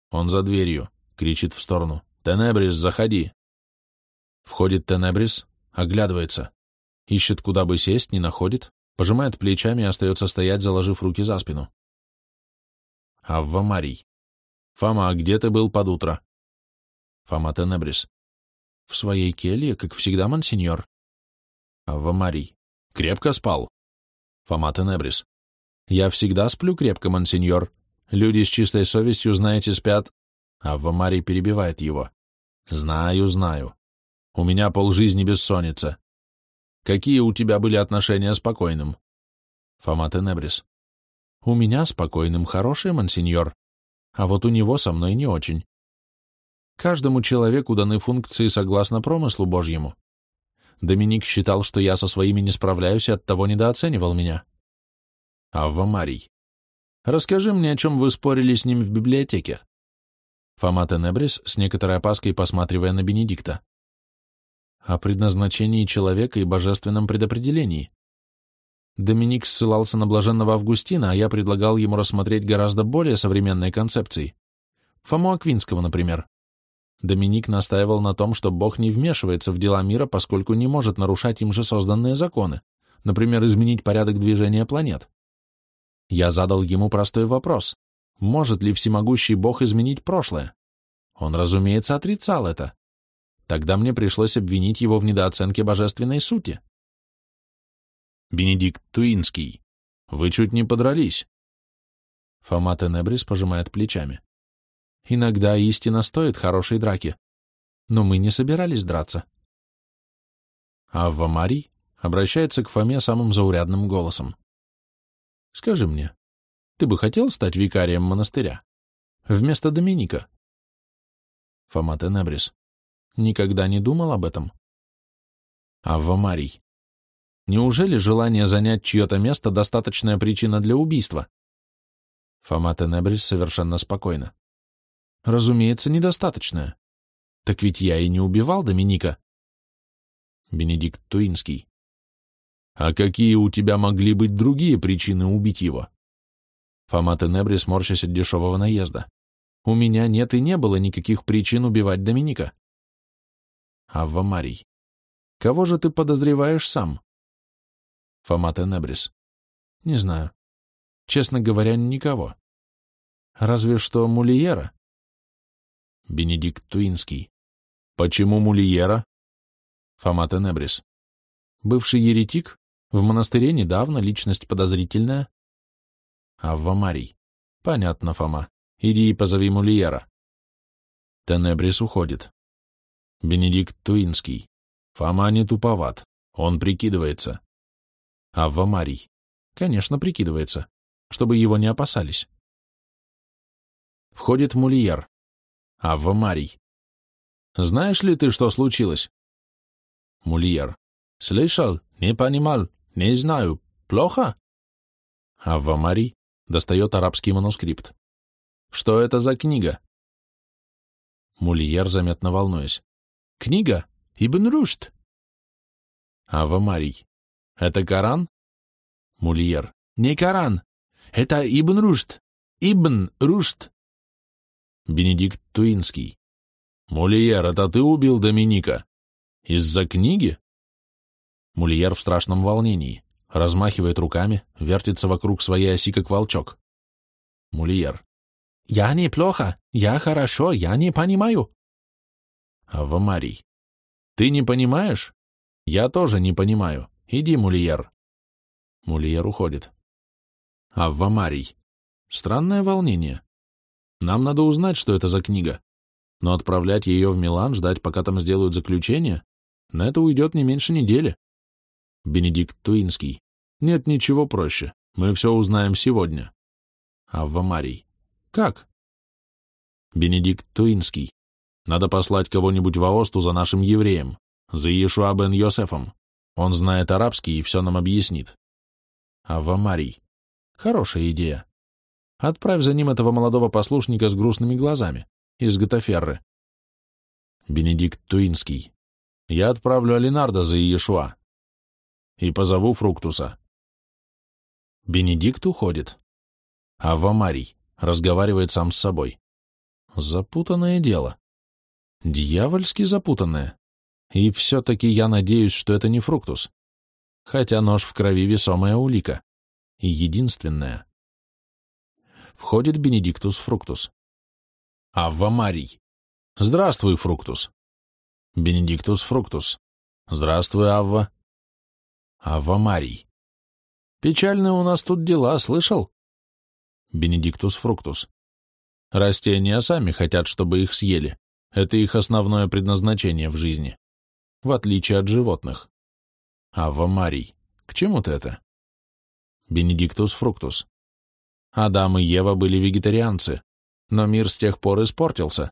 Он за дверью. Кричит в сторону. Тенебрис, заходи. Входит Тенебрис, оглядывается. Ищет, куда бы сесть, не находит, пожимает плечами и остается стоять, заложив руки за спину. Авва Марий. Фома, а где ты был под утро? Фома Тенебрис. В своей келье, как всегда, мансиньор. Авва Марий. Крепко спал? Фома Тенебрис. Я всегда сплю крепко, мансиньор. Люди с чистой совестью, знаете, спят. Авва Марий перебивает его. Знаю, знаю. У меня полжизни бессонница. Какие у тебя были отношения с покойным? Фома Тенебрис. У меня спокойным хорошие, мансиньор, а вот у него со мной не очень. Каждому человеку даны функции согласно промыслу Божьему. Доминик считал, что я со своими не справляюсь и оттого недооценивал меня. Авва Марий. Расскажи мне, о чем вы спорили с ним в библиотеке. Фома Тенебрис с некоторой опаской посматривая на Бенедикта о предназначении человека и божественном предопределении. Доминик ссылался на блаженного Августина, а я предлагал ему рассмотреть гораздо более современные концепции. Фому Аквинского, например. Доминик настаивал на том, что Бог не вмешивается в дела мира, поскольку не может нарушать им же созданные законы, например, изменить порядок движения планет. Я задал ему простой вопрос. Может ли всемогущий Бог изменить прошлое? Он, разумеется, отрицал это. Тогда мне пришлось обвинить его в недооценке божественной сути. Бенедикт Туинский. Вы чуть не подрались. Фома Тенебрис пожимает плечами. Иногда истина стоит хорошей драки. Но мы не собирались драться. Авва Марий обращается к Фоме самым заурядным голосом. Скажи мне, ты бы хотел стать викарием монастыря? Вместо Доминика? Фома Тенебрис. Никогда не думал об этом. Авва Марий. Неужели желание занять чье-то место достаточная причина для убийства? Фома Тенебрис совершенно спокойно. Разумеется, недостаточная. Так ведь я и не убивал Доминика. Бенедикт Туинский. А какие у тебя могли быть другие причины убить его? Фома Тенебрис, морщась от дешевого наезда. У меня нет и не было никаких причин убивать Доминика. Авва Марий. Кого же ты подозреваешь сам? Фома Тенебрис. Не знаю. Честно говоря, никого. Разве что Мулиера. Бенедикт Туинский. Почему Мулиера? Фома Тенебрис. Бывший еретик, в монастыре недавно, личность подозрительная. Авва Марий. Понятно, Фома. Иди и позови Мулиера. Тенебрис уходит. Бенедикт Туинский. Фома не туповат. Он прикидывается. Авва Марий. Конечно, прикидывается, чтобы его не опасались. Входит Мульер. Авва Марий. Знаешь ли ты, что случилось? Мульер. Слышал, не понимал, не знаю. Плохо? Авва Марий достает арабский манускрипт. Что это за книга? Мульер, заметно волнуясь. Книга Ибн Рушд. Ава Марий. Это Коран? Мульер. Не Коран. Это Ибн Рушд. Ибн Рушд. Бенедикт Туинский. Мульер, это ты убил Доминика? Из-за книги? Мульер в страшном волнении. Размахивает руками, вертится вокруг своей оси, как волчок. Мульер. Я неплохо, я хорошо, я не понимаю. Ава Марий. Ты не понимаешь? Я тоже не понимаю. Иди, Мулиер. Мулиер уходит. Авва Марий. Странное волнение. Нам надо узнать, что это за книга. Но отправлять ее в Милан, ждать, пока там сделают заключение, на это уйдет не меньше недели. Бенедикт Туинский. Нет ничего проще. Мы все узнаем сегодня. Авва Марий. Как? Бенедикт Туинский. Надо послать кого-нибудь в Аосту за нашим евреем, за Иешуа бен Йосефом. Он знает арабский и все нам объяснит. Авва Марий. Хорошая идея. Отправь за ним этого молодого послушника с грустными глазами, из Гатаферры. Бенедикт Туинский. Я отправлю Алинарда за Иешуа. И позову Фруктуса. Бенедикт уходит. Авва Марий разговаривает сам с собой. Запутанное дело. Дьявольски запутанное. И все-таки я надеюсь, что это не Фруктус. Хотя нож в крови весомая улика. И единственная. Входит Бенедиктус Фруктус. Авва Марий. Здравствуй, Фруктус. Бенедиктус Фруктус. Здравствуй, Авва. Авва Марий. Печальные у нас тут дела, слышал? Бенедиктус Фруктус. Растения сами хотят, чтобы их съели. Это их основное предназначение в жизни. В отличие от животных. Авва Марий. К чему ты это? Бенедиктус Фруктус. Адам и Ева были вегетарианцы, но мир с тех пор испортился.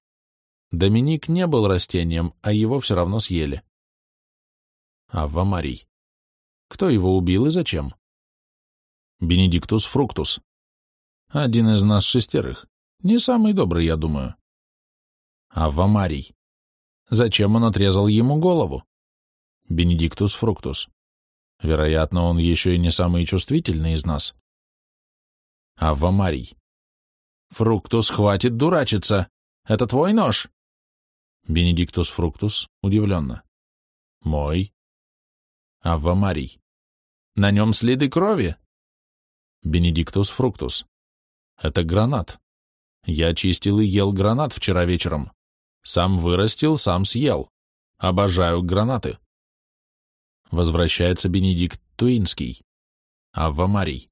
Доминик не был растением, а его все равно съели. Авва Марий. Кто его убил и зачем? Бенедиктус Фруктус. Один из нас шестерых. Не самый добрый, я думаю. Авва Марий. Зачем он отрезал ему голову? Бенедиктус Фруктус. Вероятно, он еще и не самый чувствительный из нас. Авва Марий. Фруктус, хватит дурачиться. Это твой нож? Бенедиктус Фруктус удивленно. Мой. Авва Марий. На нем следы крови. Бенедиктус Фруктус. Это гранат. Я чистил и ел гранат вчера вечером. Сам вырастил, сам съел. Обожаю гранаты. Возвращается Бенедикт Туинский. Авва Марий.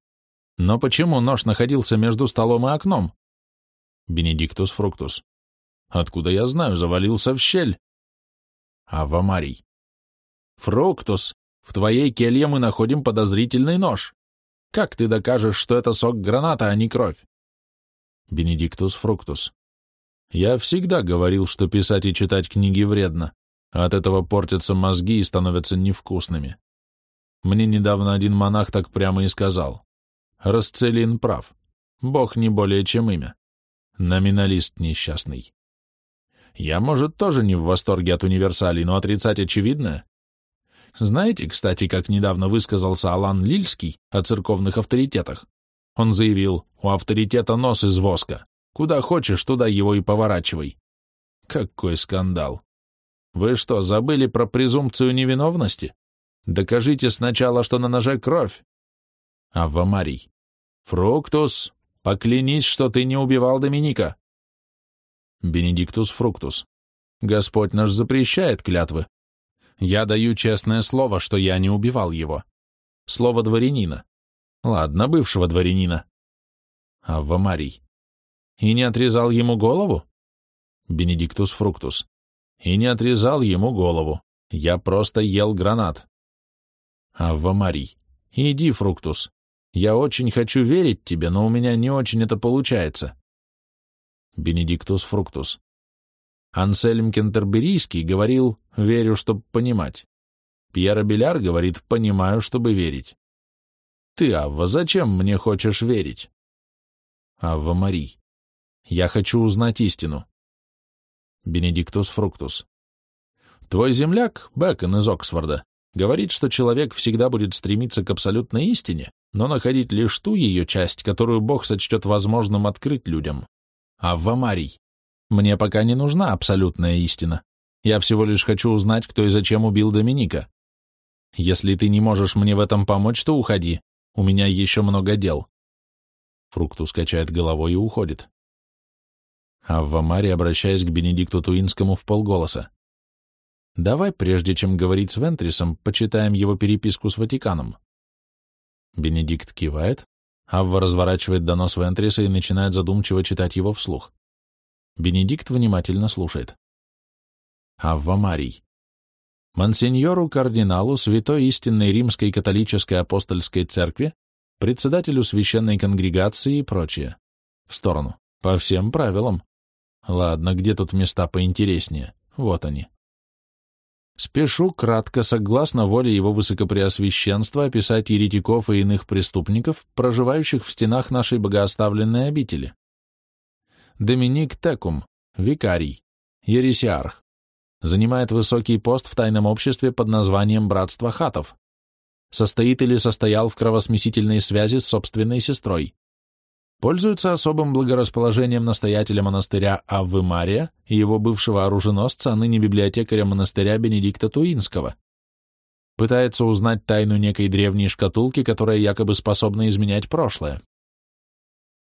Но почему нож находился между столом и окном? Бенедиктус Фруктус. Откуда я знаю, завалился в щель. Авва Марий. Фруктус, в твоей келье мы находим подозрительный нож. Как ты докажешь, что это сок граната, а не кровь? Бенедиктус Фруктус. Я всегда говорил, что писать и читать книги вредно. От этого портятся мозги и становятся невкусными. Мне недавно один монах так прямо и сказал. Расцелин прав. Бог не более чем имя. Номиналист несчастный. Я, может, тоже не в восторге от универсалей, но отрицать очевидное. Знаете, кстати, как недавно высказался Алан Лильский о церковных авторитетах? Он заявил, у авторитета нос из воска. Куда хочешь, туда его и поворачивай. Какой скандал. Вы что, забыли про презумпцию невиновности? Докажите сначала, что на ноже кровь. Авва Марий. Фруктус, поклянись, что ты не убивал Доминика. Бенедиктус Фруктус. Господь наш запрещает клятвы. Я даю честное слово, что я не убивал его. Слово дворянина. Ладно, бывшего дворянина. Авва Марий. И не отрезал ему голову? Бенедиктус Фруктус. И не отрезал ему голову. Я просто ел гранат. Авва Марий. Иди, Фруктус. Я очень хочу верить тебе, но у меня не очень это получается. Бенедиктус Фруктус. Ансельм Кентерберийский говорил «верю, чтобы понимать». Пьер Беляр говорит «понимаю, чтобы верить». Ты, Авва, зачем мне хочешь верить? Авва Марий. Я хочу узнать истину. Бенедиктус Фруктус. Твой земляк, Бэкон из Оксфорда, говорит, что человек всегда будет стремиться к абсолютной истине, но находить лишь ту ее часть, которую Бог сочтет возможным открыть людям. Авва Марий. Мне пока не нужна абсолютная истина. Я всего лишь хочу узнать, кто и зачем убил Доминика. Если ты не можешь мне в этом помочь, то уходи. У меня еще много дел. Фруктус качает головой и уходит. Авва Мари, обращаясь к Бенедикту Туинскому в полголоса. «Давай, прежде чем говорить с Вентрисом, почитаем его переписку с Ватиканом». Бенедикт кивает, Авва разворачивает донос Вентриса и начинает задумчиво читать его вслух. Бенедикт внимательно слушает. Авва Марий. Монсеньору кардиналу Святой Истинной Римской Католической Апостольской Церкви, председателю Священной Конгрегации и прочее. В сторону. По всем правилам. Ладно, где тут места поинтереснее? Вот они. Спешу кратко, согласно воле его высокопреосвященства, описать еретиков и иных преступников, проживающих в стенах нашей богооставленной обители. Доминик Текум, викарий, ересиарх, занимает высокий пост в тайном обществе под названием Братство Хатов. Состоит или состоял в кровосмесительной связи с собственной сестрой. Пользуется особым благорасположением настоятеля монастыря Аввы Мария и его бывшего оруженосца, а ныне библиотекаря монастыря Бенедикта Туинского. Пытается узнать тайну некой древней шкатулки, которая якобы способна изменять прошлое.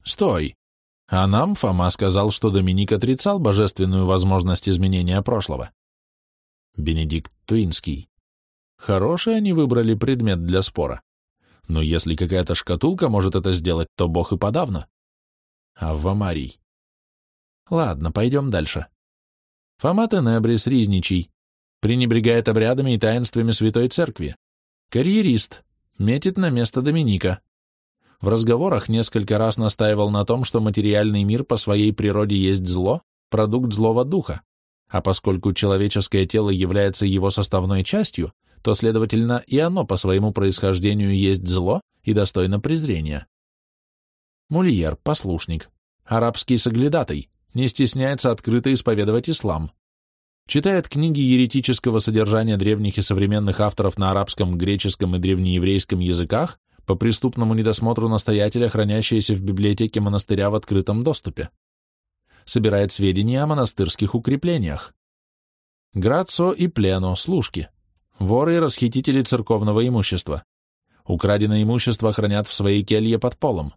Стой! А нам Фома сказал, что Доминик отрицал божественную возможность изменения прошлого. Бенедикт Туинский. Хороший они выбрали предмет для спора. Но если какая-то шкатулка может это сделать, то Бог и подавно. Авва Марий. Ладно, пойдем дальше. Фома Тенебрис Ризничий. Пренебрегает обрядами и таинствами Святой Церкви. Карьерист. Метит на место Доминика. В разговорах несколько раз настаивал на том, что материальный мир по своей природе есть зло, продукт злого духа, а поскольку человеческое тело является его составной частью, то, следовательно, и оно по своему происхождению есть зло и достойно презрения. Мульер, послушник, арабский соглядатай, не стесняется открыто исповедовать ислам. Читает книги еретического содержания древних и современных авторов на арабском, греческом и древнееврейском языках по преступному недосмотру настоятеля, хранящиеся в библиотеке монастыря в открытом доступе. Собирает сведения о монастырских укреплениях. Грацо и Плено, служки. Воры и расхитители церковного имущества. Украденное имущество хранят в своей келье под полом.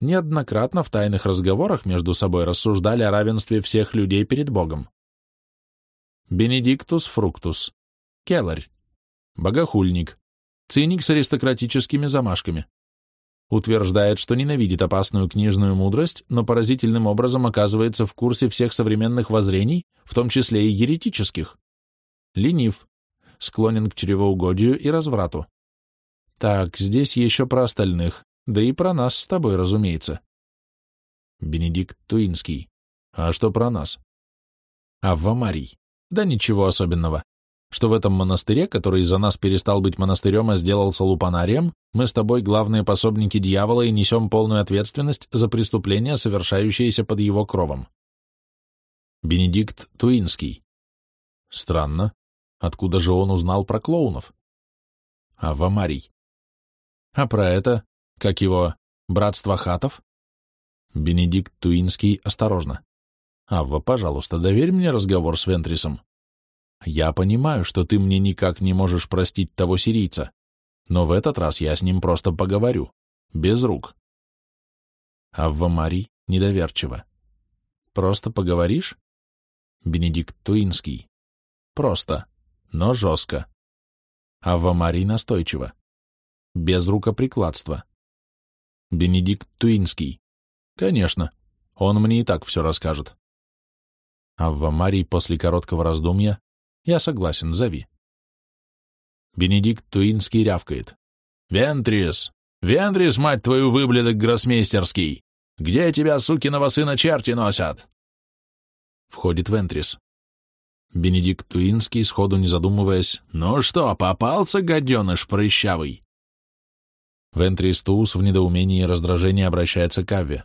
Неоднократно в тайных разговорах между собой рассуждали о равенстве всех людей перед Богом. Бенедиктус фруктус. Келарь. Богохульник циник с аристократическими замашками. Утверждает, что ненавидит опасную книжную мудрость, но поразительным образом оказывается в курсе всех современных воззрений, в том числе и еретических. Ленив, склонен к чревоугодию и разврату. Так, здесь еще про остальных, да и про нас с тобой, разумеется. Бенедикт Туинский. А что про нас? Авва Марий. Да ничего особенного что в этом монастыре, который из-за нас перестал быть монастырем, а сделался лупанарием, мы с тобой главные пособники дьявола и несем полную ответственность за преступления, совершающиеся под его кровом. Бенедикт Туинский. Странно. Откуда же он узнал про клоунов? Ава Марий. А про это, как его, братство хатов? Бенедикт Туинский осторожно. Авва, пожалуйста, доверь мне разговор с Вентрисом. Я понимаю, что ты мне никак не можешь простить того сирийца, но в этот раз я с ним просто поговорю, без рук. Авва Марий недоверчиво. Просто поговоришь? Бенедикт Туинский. Просто, но жестко. Авва Марий настойчиво. Без рукоприкладства. Бенедикт Туинский. Конечно, он мне и так все расскажет. Авва Марий после короткого раздумья я согласен, зови. Бенедикт Туинский рявкает. «Вентрис! Вентрис, мать твою, выблядок гроссмейстерский! Где тебя, сукиного сына, черти носят?» Входит Вентрис. Бенедикт Туинский, сходу не задумываясь, «Ну что, попался, гаденыш прыщавый?» Вентрис Туус в недоумении и раздражении обращается к Авве.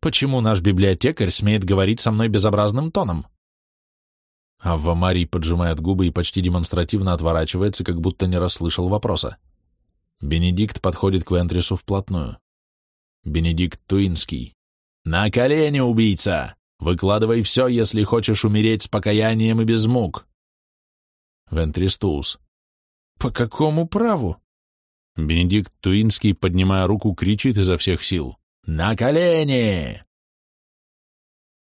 «Почему наш библиотекарь смеет говорить со мной безобразным тоном?» Авва Марий поджимает губы и почти демонстративно отворачивается, как будто не расслышал вопроса. Бенедикт подходит к Вентрису вплотную. Бенедикт Туинский. «На колени, убийца! Выкладывай все, если хочешь умереть с покаянием и без мук!» Вентрис Туус. «По какому праву?» Бенедикт Туинский, поднимая руку, кричит изо всех сил. «На колени!»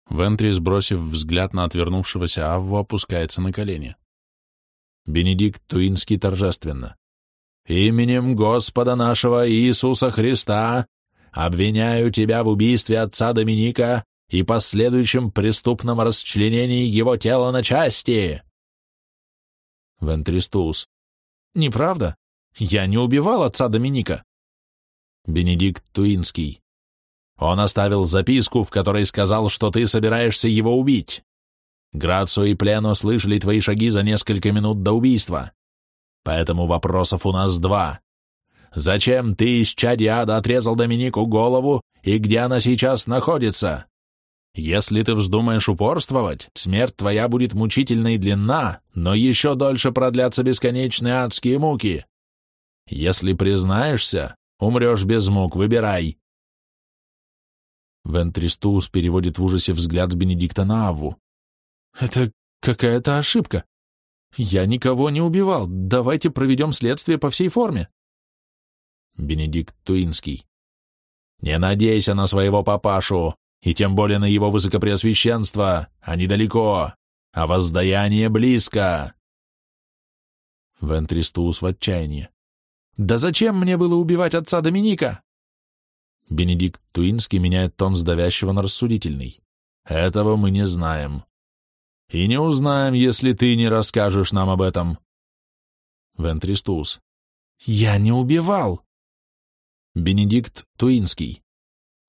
Вентри, сбросив взгляд на отвернувшегося Авву, опускается на колени. Бенедикт Туинский торжественно. «Именем Господа нашего Иисуса Христа обвиняю тебя в убийстве отца Доминика и последующем преступном расчленении его тела на части!» Вентристус. «Неправда. Я не убивал отца Доминика». Бенедикт Туинский. Он оставил записку, в которой сказал, что ты собираешься его убить. Грацу и Плено слышали твои шаги за несколько минут до убийства. Поэтому вопросов у нас два. Зачем ты из Чадиада отрезал Доминику голову и где она сейчас находится? Если ты вздумаешь упорствовать, смерть твоя будет мучительной и длинна, но еще дольше продлятся бесконечные адские муки. Если признаешься, умрешь без мук, выбирай. Вентристус переводит в ужасе взгляд с Бенедикта на Авву. «Это какая-то ошибка. Я никого не убивал. Давайте проведем следствие по всей форме». Бенедикт Туинский. «Не надейся на своего папашу, и тем более на его высокопреосвященство. Они далеко, а воздаяние близко». Вентристус в отчаянии. «Да зачем мне было убивать отца Доминика?» Бенедикт Туинский меняет тон с давящего на рассудительный. Этого мы не знаем. И не узнаем, если ты не расскажешь нам об этом. Вентристус. Я не убивал. Бенедикт Туинский.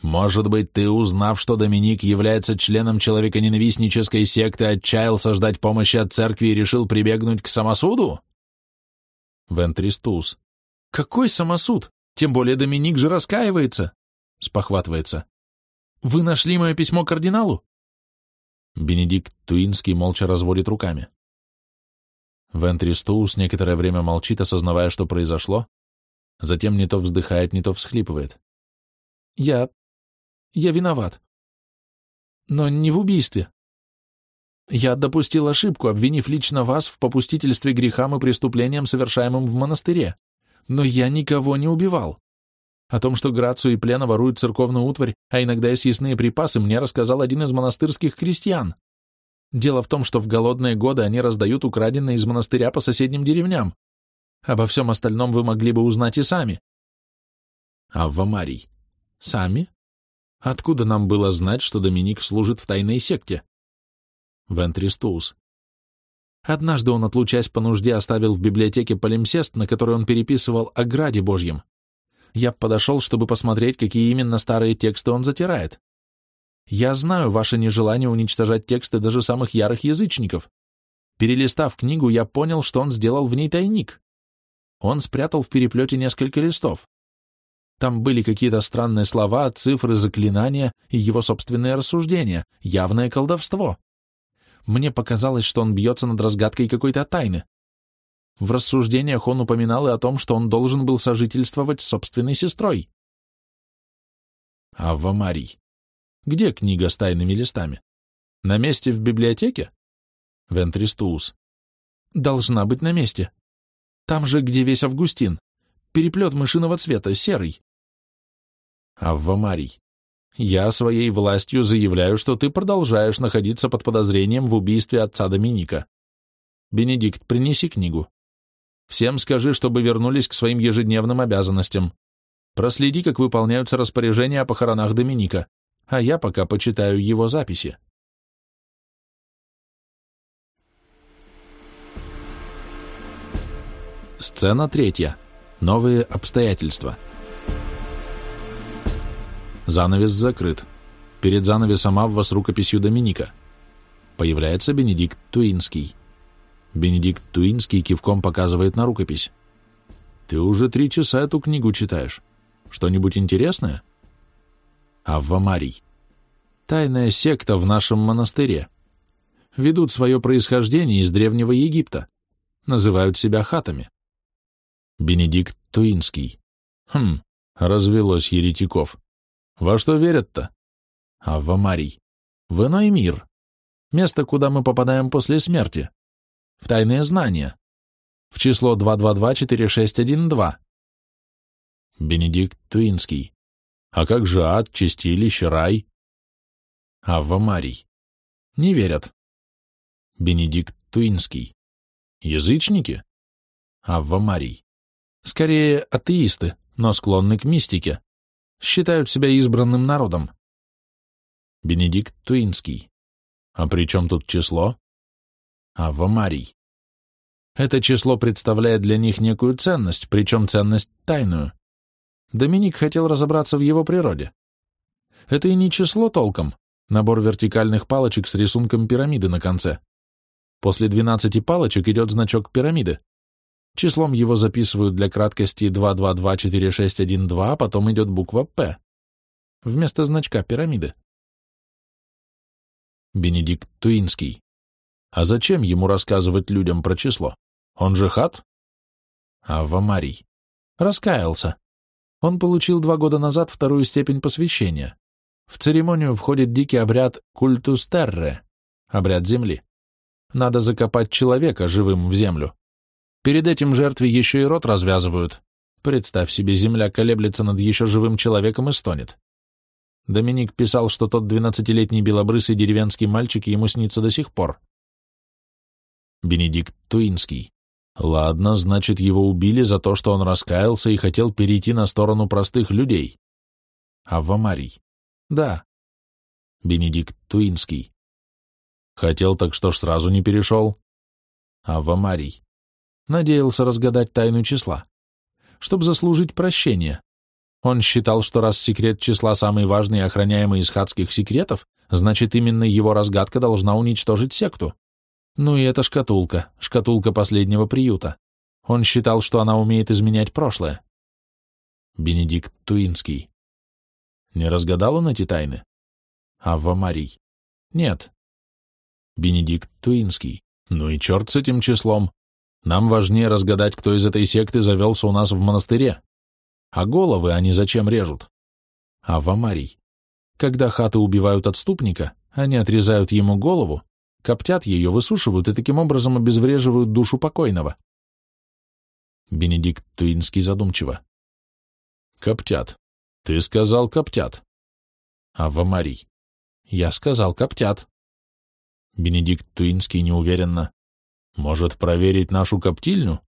Может быть, ты, узнав, что Доминик является членом человеконенавистнической секты, отчаялся ждать помощи от церкви и решил прибегнуть к самосуду? Вентристус. Какой самосуд? Тем более Доминик же раскаивается спохватывается. «Вы нашли мое письмо кардиналу?» Бенедикт Туинский молча разводит руками. Вентри Стоус некоторое время молчит, осознавая, что произошло, затем не то вздыхает, не то всхлипывает. «Я... я виноват. Но не в убийстве. Я допустил ошибку, обвинив лично вас в попустительстве грехам и преступлениям, совершаемым в монастыре. Но я никого не убивал. О том, что Грацию и Плена воруют церковную утварь, а иногда и съестные припасы, мне рассказал один из монастырских крестьян. Дело в том, что в голодные годы они раздают украденные из монастыря по соседним деревням. Обо всем остальном вы могли бы узнать и сами. Авва Марий. Сами? Откуда нам было знать, что Доминик служит в тайной секте? Вентристус. Однажды он, отлучаясь по нужде, оставил в библиотеке полимсест, на который он переписывал о граде Божьем я подошел, чтобы посмотреть, какие именно старые тексты он затирает. Я знаю ваше нежелание уничтожать тексты даже самых ярых язычников. Перелистав книгу, я понял, что он сделал в ней тайник. Он спрятал в переплете несколько листов. Там были какие-то странные слова, цифры, заклинания и его собственные рассуждения, явное колдовство. Мне показалось, что он бьется над разгадкой какой-то тайны. В рассуждениях он упоминал и о том, что он должен был сожительствовать с собственной сестрой. Авва Марий. Где книга с тайными листами? На месте в библиотеке? Вентристуус. Должна быть на месте. Там же, где весь Августин. Переплет мышиного цвета, серый. Авва Марий. Я своей властью заявляю, что ты продолжаешь находиться под подозрением в убийстве отца Доминика. Бенедикт, принеси книгу. Всем скажи, чтобы вернулись к своим ежедневным обязанностям. Проследи, как выполняются распоряжения о похоронах Доминика, а я пока почитаю его записи. Сцена третья. Новые обстоятельства. Занавес закрыт. Перед занавесом Авва с рукописью Доминика. Появляется Бенедикт Туинский. Бенедикт Туинский кивком показывает на рукопись. «Ты уже три часа эту книгу читаешь. Что-нибудь интересное?» Авва Марий. «Тайная секта в нашем монастыре. Ведут свое происхождение из Древнего Египта. Называют себя хатами». Бенедикт Туинский. «Хм, развелось еретиков. Во что верят-то?» Авва Марий. «В иной мир. Место, куда мы попадаем после смерти в тайные знания, в число 222-4612. Бенедикт Туинский. А как же ад, чистилище, рай? Авва Марий. Не верят. Бенедикт Туинский. Язычники? Авва Марий. Скорее, атеисты, но склонны к мистике. Считают себя избранным народом. Бенедикт Туинский. А при чем тут число? Авва Марий. Это число представляет для них некую ценность, причем ценность тайную. Доминик хотел разобраться в его природе. Это и не число толком, набор вертикальных палочек с рисунком пирамиды на конце. После 12 палочек идет значок пирамиды. Числом его записывают для краткости 2224612, а потом идет буква «П» вместо значка пирамиды. Бенедикт Туинский. А зачем ему рассказывать людям про число? Он же хат? Авва Марий. Раскаялся. Он получил два года назад вторую степень посвящения. В церемонию входит дикий обряд культус терре, обряд земли. Надо закопать человека живым в землю. Перед этим жертве еще и рот развязывают. Представь себе, земля колеблется над еще живым человеком и стонет. Доминик писал, что тот двенадцатилетний белобрысый деревенский мальчик ему снится до сих пор. Бенедикт Туинский. Ладно, значит, его убили за то, что он раскаялся и хотел перейти на сторону простых людей. Авва Марий. Да. Бенедикт Туинский. Хотел, так что ж сразу не перешел? Авва Марий. Надеялся разгадать тайну числа. Чтоб заслужить прощение. Он считал, что раз секрет числа самый важный и охраняемый из хадских секретов, значит, именно его разгадка должна уничтожить секту. Ну и эта шкатулка, шкатулка последнего приюта. Он считал, что она умеет изменять прошлое. Бенедикт Туинский. Не разгадал он эти тайны? Авва Марий. Нет. Бенедикт Туинский. Ну и черт с этим числом. Нам важнее разгадать, кто из этой секты завелся у нас в монастыре. А головы они зачем режут? Авва Марий. Когда хаты убивают отступника, они отрезают ему голову, коптят ее, высушивают и таким образом обезвреживают душу покойного. Бенедикт Туинский задумчиво. Коптят. Ты сказал коптят. Авва Марий. Я сказал коптят. Бенедикт Туинский неуверенно. Может, проверить нашу коптильню?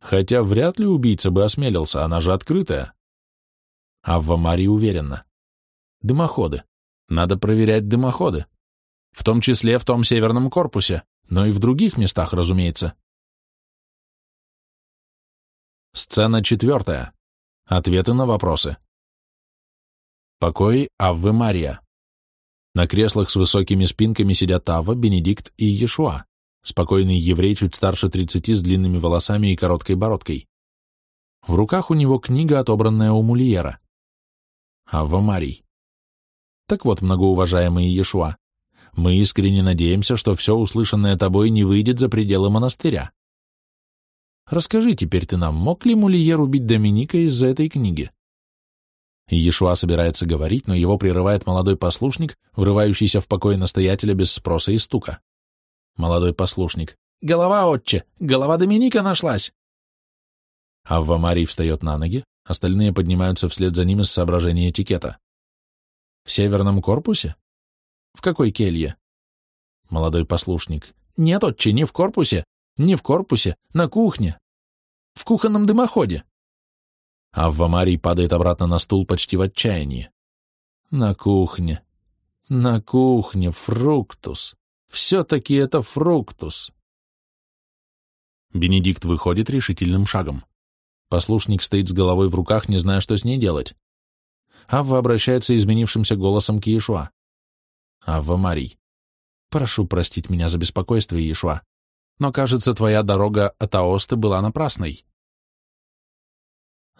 Хотя вряд ли убийца бы осмелился, она же открытая. Авва Марий уверенно. Дымоходы. Надо проверять дымоходы в том числе в том северном корпусе, но и в других местах, разумеется. Сцена четвертая. Ответы на вопросы. Покой Аввы Мария. На креслах с высокими спинками сидят Авва, Бенедикт и Иешуа, спокойный еврей чуть старше тридцати с длинными волосами и короткой бородкой. В руках у него книга, отобранная у Мульера. Авва Марий. Так вот, многоуважаемый Иешуа, мы искренне надеемся, что все услышанное тобой не выйдет за пределы монастыря. Расскажи теперь ты нам, мог ли Мулиер убить Доминика из-за этой книги? Иешуа собирается говорить, но его прерывает молодой послушник, врывающийся в покой настоятеля без спроса и стука. Молодой послушник. «Голова, отче! Голова Доминика нашлась!» Авва Марий встает на ноги, остальные поднимаются вслед за ним из соображения этикета. «В северном корпусе? В какой келье? Молодой послушник. Нет, отче, не в корпусе. Не в корпусе, на кухне. В кухонном дымоходе. Авва Марий падает обратно на стул почти в отчаянии. На кухне. На кухне, фруктус. Все-таки это фруктус. Бенедикт выходит решительным шагом. Послушник стоит с головой в руках, не зная, что с ней делать. Авва обращается изменившимся голосом к Иешуа. Авва Марий. Прошу простить меня за беспокойство, Иешуа, но, кажется, твоя дорога от Аосты была напрасной.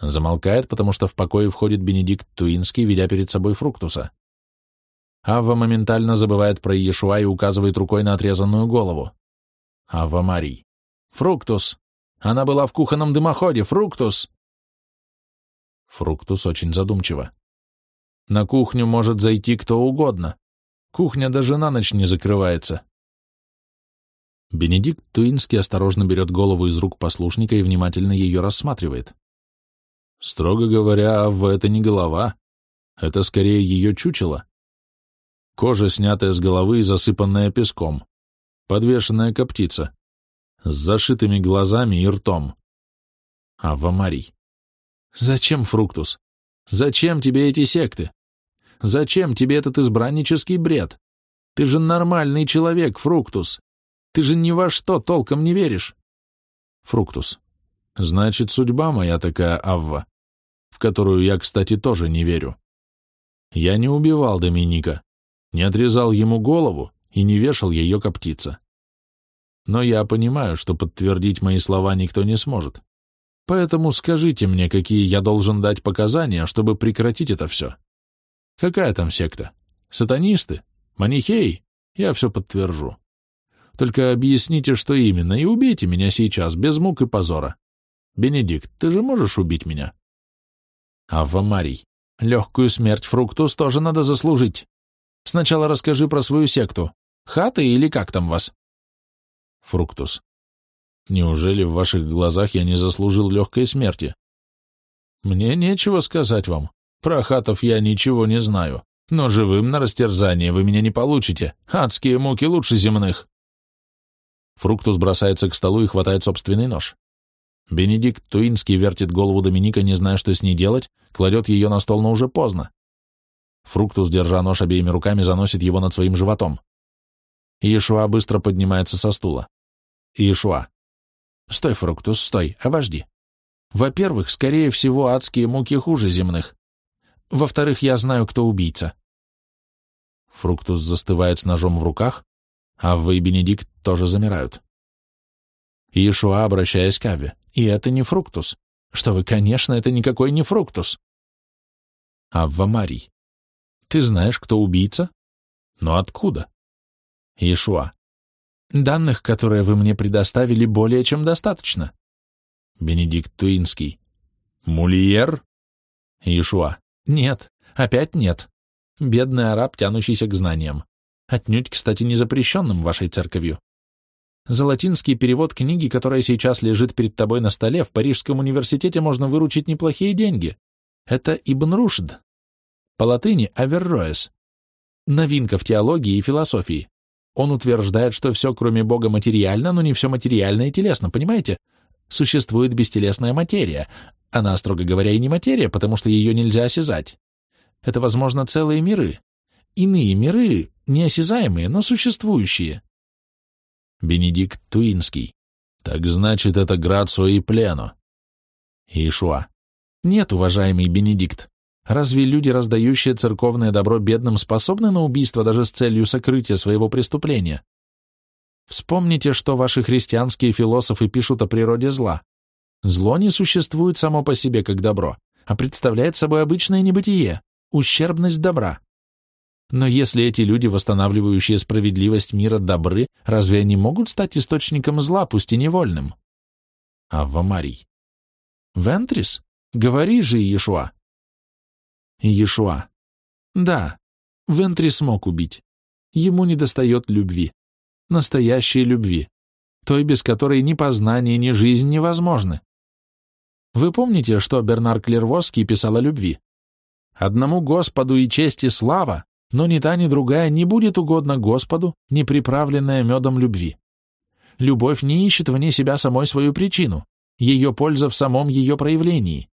Замолкает, потому что в покое входит Бенедикт Туинский, ведя перед собой Фруктуса. Авва моментально забывает про Иешуа и указывает рукой на отрезанную голову. Авва Марий. «Фруктус! Она была в кухонном дымоходе! Фруктус!» Фруктус очень задумчиво. «На кухню может зайти кто угодно. Кухня даже на ночь не закрывается. Бенедикт Туинский осторожно берет голову из рук послушника и внимательно ее рассматривает. Строго говоря, Авва — это не голова, это скорее ее чучело. Кожа, снятая с головы и засыпанная песком. Подвешенная коптица. С зашитыми глазами и ртом. Авва Марий. Зачем, Фруктус? Зачем тебе эти секты? Зачем тебе этот избраннический бред? Ты же нормальный человек, Фруктус. Ты же ни во что толком не веришь. Фруктус. Значит, судьба моя такая, Авва, в которую я, кстати, тоже не верю. Я не убивал Доминика, не отрезал ему голову и не вешал ее коптица. Но я понимаю, что подтвердить мои слова никто не сможет. Поэтому скажите мне, какие я должен дать показания, чтобы прекратить это все. Какая там секта? Сатанисты? Манихеи? Я все подтвержу. Только объясните, что именно, и убейте меня сейчас, без мук и позора. Бенедикт, ты же можешь убить меня? Авва Марий, легкую смерть Фруктус тоже надо заслужить. Сначала расскажи про свою секту. Хаты или как там вас? Фруктус. Неужели в ваших глазах я не заслужил легкой смерти? Мне нечего сказать вам. Про хатов я ничего не знаю. Но живым на растерзание вы меня не получите. Адские муки лучше земных. Фруктус бросается к столу и хватает собственный нож. Бенедикт Туинский вертит голову Доминика, не зная, что с ней делать, кладет ее на стол, но уже поздно. Фруктус, держа нож обеими руками, заносит его над своим животом. Иешуа быстро поднимается со стула. Иешуа. Стой, Фруктус, стой, обожди. Во-первых, скорее всего, адские муки хуже земных. Во-вторых, я знаю, кто убийца. Фруктус застывает с ножом в руках, Авва и Бенедикт тоже замирают. Иешуа, обращаясь к Аве, и это не фруктус. Что вы, конечно, это никакой не фруктус. Авва Марий, ты знаешь, кто убийца? Но откуда? Иешуа, данных, которые вы мне предоставили, более чем достаточно. Бенедикт Туинский, Мулиер? Иешуа, нет, опять нет. Бедный араб, тянущийся к знаниям. Отнюдь, кстати, не запрещенным вашей церковью. За латинский перевод книги, которая сейчас лежит перед тобой на столе, в Парижском университете можно выручить неплохие деньги. Это Ибн Рушд. По латыни Аверроэс. Новинка в теологии и философии. Он утверждает, что все, кроме Бога, материально, но не все материально и телесно, понимаете? Существует бестелесная материя. Она, строго говоря, и не материя, потому что ее нельзя осязать. Это, возможно, целые миры. Иные миры, неосязаемые, но существующие. Бенедикт Туинский. Так значит, это Грацио и Плено. Ишуа. Нет, уважаемый Бенедикт. Разве люди, раздающие церковное добро бедным, способны на убийство даже с целью сокрытия своего преступления? Вспомните, что ваши христианские философы пишут о природе зла. Зло не существует само по себе как добро, а представляет собой обычное небытие, ущербность добра. Но если эти люди, восстанавливающие справедливость мира, добры, разве они могут стать источником зла, пусть и невольным? Авва Марий. Вентрис? Говори же, Иешуа. Иешуа. Да, Вентрис мог убить. Ему недостает любви. Настоящей любви. Той, без которой ни познание, ни жизнь невозможны. Вы помните, что Бернар Клервосский писал о любви? Одному Господу и честь и слава, но ни та, ни другая не будет угодна Господу, не приправленная медом любви. Любовь не ищет вне себя самой свою причину, ее польза в самом ее проявлении.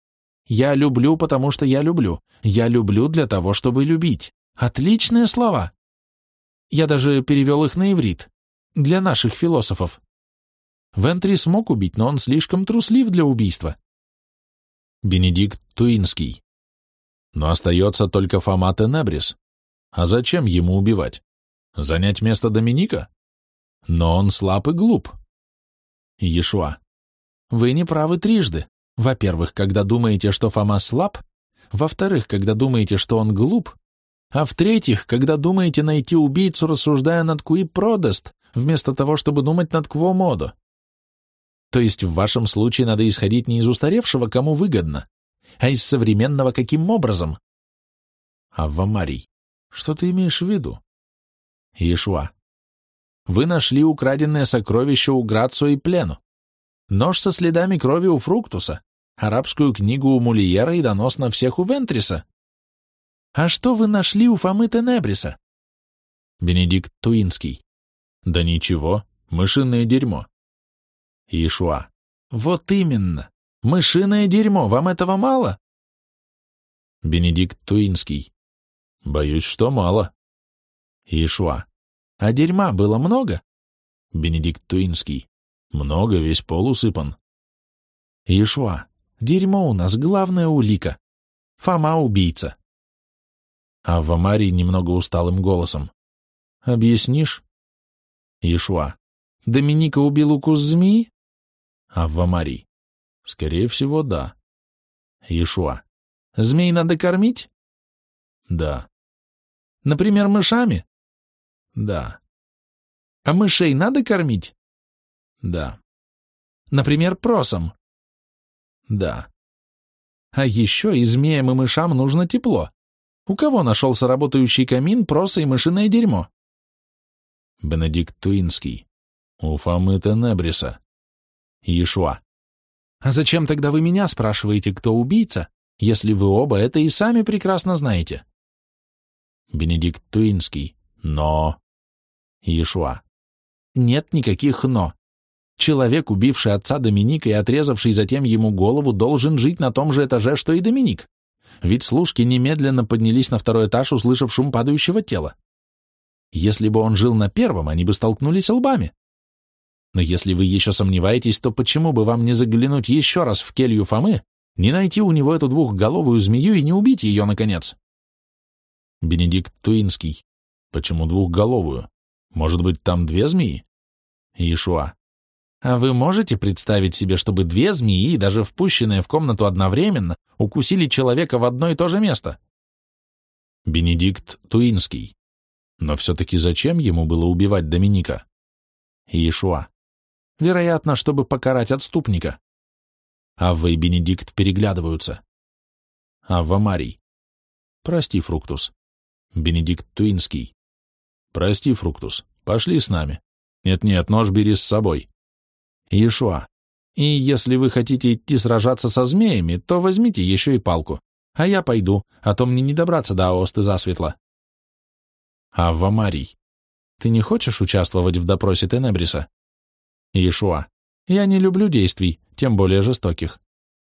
Я люблю, потому что я люблю. Я люблю для того, чтобы любить. Отличные слова. Я даже перевел их на иврит. Для наших философов. Вентри смог убить, но он слишком труслив для убийства. Бенедикт Туинский. Но остается только Фома Тенебрис. А зачем ему убивать? Занять место Доминика? Но он слаб и глуп. Иешуа. Вы не правы трижды. Во-первых, когда думаете, что Фома слаб, во-вторых, когда думаете, что он глуп, а в-третьих, когда думаете найти убийцу, рассуждая над Куи Продаст, вместо того, чтобы думать над Кво Модо. То есть в вашем случае надо исходить не из устаревшего, кому выгодно, а из современного каким образом? Авва Марий. Что ты имеешь в виду? Ишуа. Вы нашли украденное сокровище у Грацио и Плену. Нож со следами крови у Фруктуса, арабскую книгу у Мулиера и донос на всех у Вентриса. А что вы нашли у Фомы Тенебриса? Бенедикт Туинский. Да ничего, мышиное дерьмо. Иешуа. Вот именно. Мышиное дерьмо, вам этого мало? Бенедикт Туинский. Боюсь, что мало. Иешуа. А дерьма было много? Бенедикт Туинский. Много, весь пол усыпан. Иешуа. Дерьмо у нас главная улика. Фома убийца. Авва Марий немного усталым голосом. Объяснишь? Иешуа. Доминика убил укус змеи? Авва Марий. Скорее всего, да. Иешуа. Змей надо кормить? Да. Например, мышами? Да. А мышей надо кормить? Да. Например, просом? Да. А еще и змеям и мышам нужно тепло. У кого нашелся работающий камин, проса и мышиное дерьмо? Бенедикт Туинский. У Фомы Тенебриса. Иешуа. А зачем тогда вы меня спрашиваете, кто убийца, если вы оба это и сами прекрасно знаете? Бенедикт Туинский. Но... Иешуа. Нет никаких «но». Человек, убивший отца Доминика и отрезавший затем ему голову, должен жить на том же этаже, что и Доминик. Ведь служки немедленно поднялись на второй этаж, услышав шум падающего тела. Если бы он жил на первом, они бы столкнулись лбами. Но если вы еще сомневаетесь, то почему бы вам не заглянуть еще раз в келью Фомы, не найти у него эту двухголовую змею и не убить ее, наконец? Бенедикт Туинский. Почему двухголовую? Может быть, там две змеи? Иешуа. А вы можете представить себе, чтобы две змеи, даже впущенные в комнату одновременно, укусили человека в одно и то же место? Бенедикт Туинский. Но все-таки зачем ему было убивать Доминика? Иешуа. Вероятно, чтобы покарать отступника. Авва и Бенедикт переглядываются. Авва Марий. Прости, Фруктус. Бенедикт Туинский. Прости, Фруктус. Пошли с нами. Нет-нет, нож бери с собой. Иешуа. И если вы хотите идти сражаться со змеями, то возьмите еще и палку. А я пойду, а то мне не добраться до Аосты засветло. Авва Марий. Ты не хочешь участвовать в допросе Тенебриса? Иешуа. Я не люблю действий, тем более жестоких.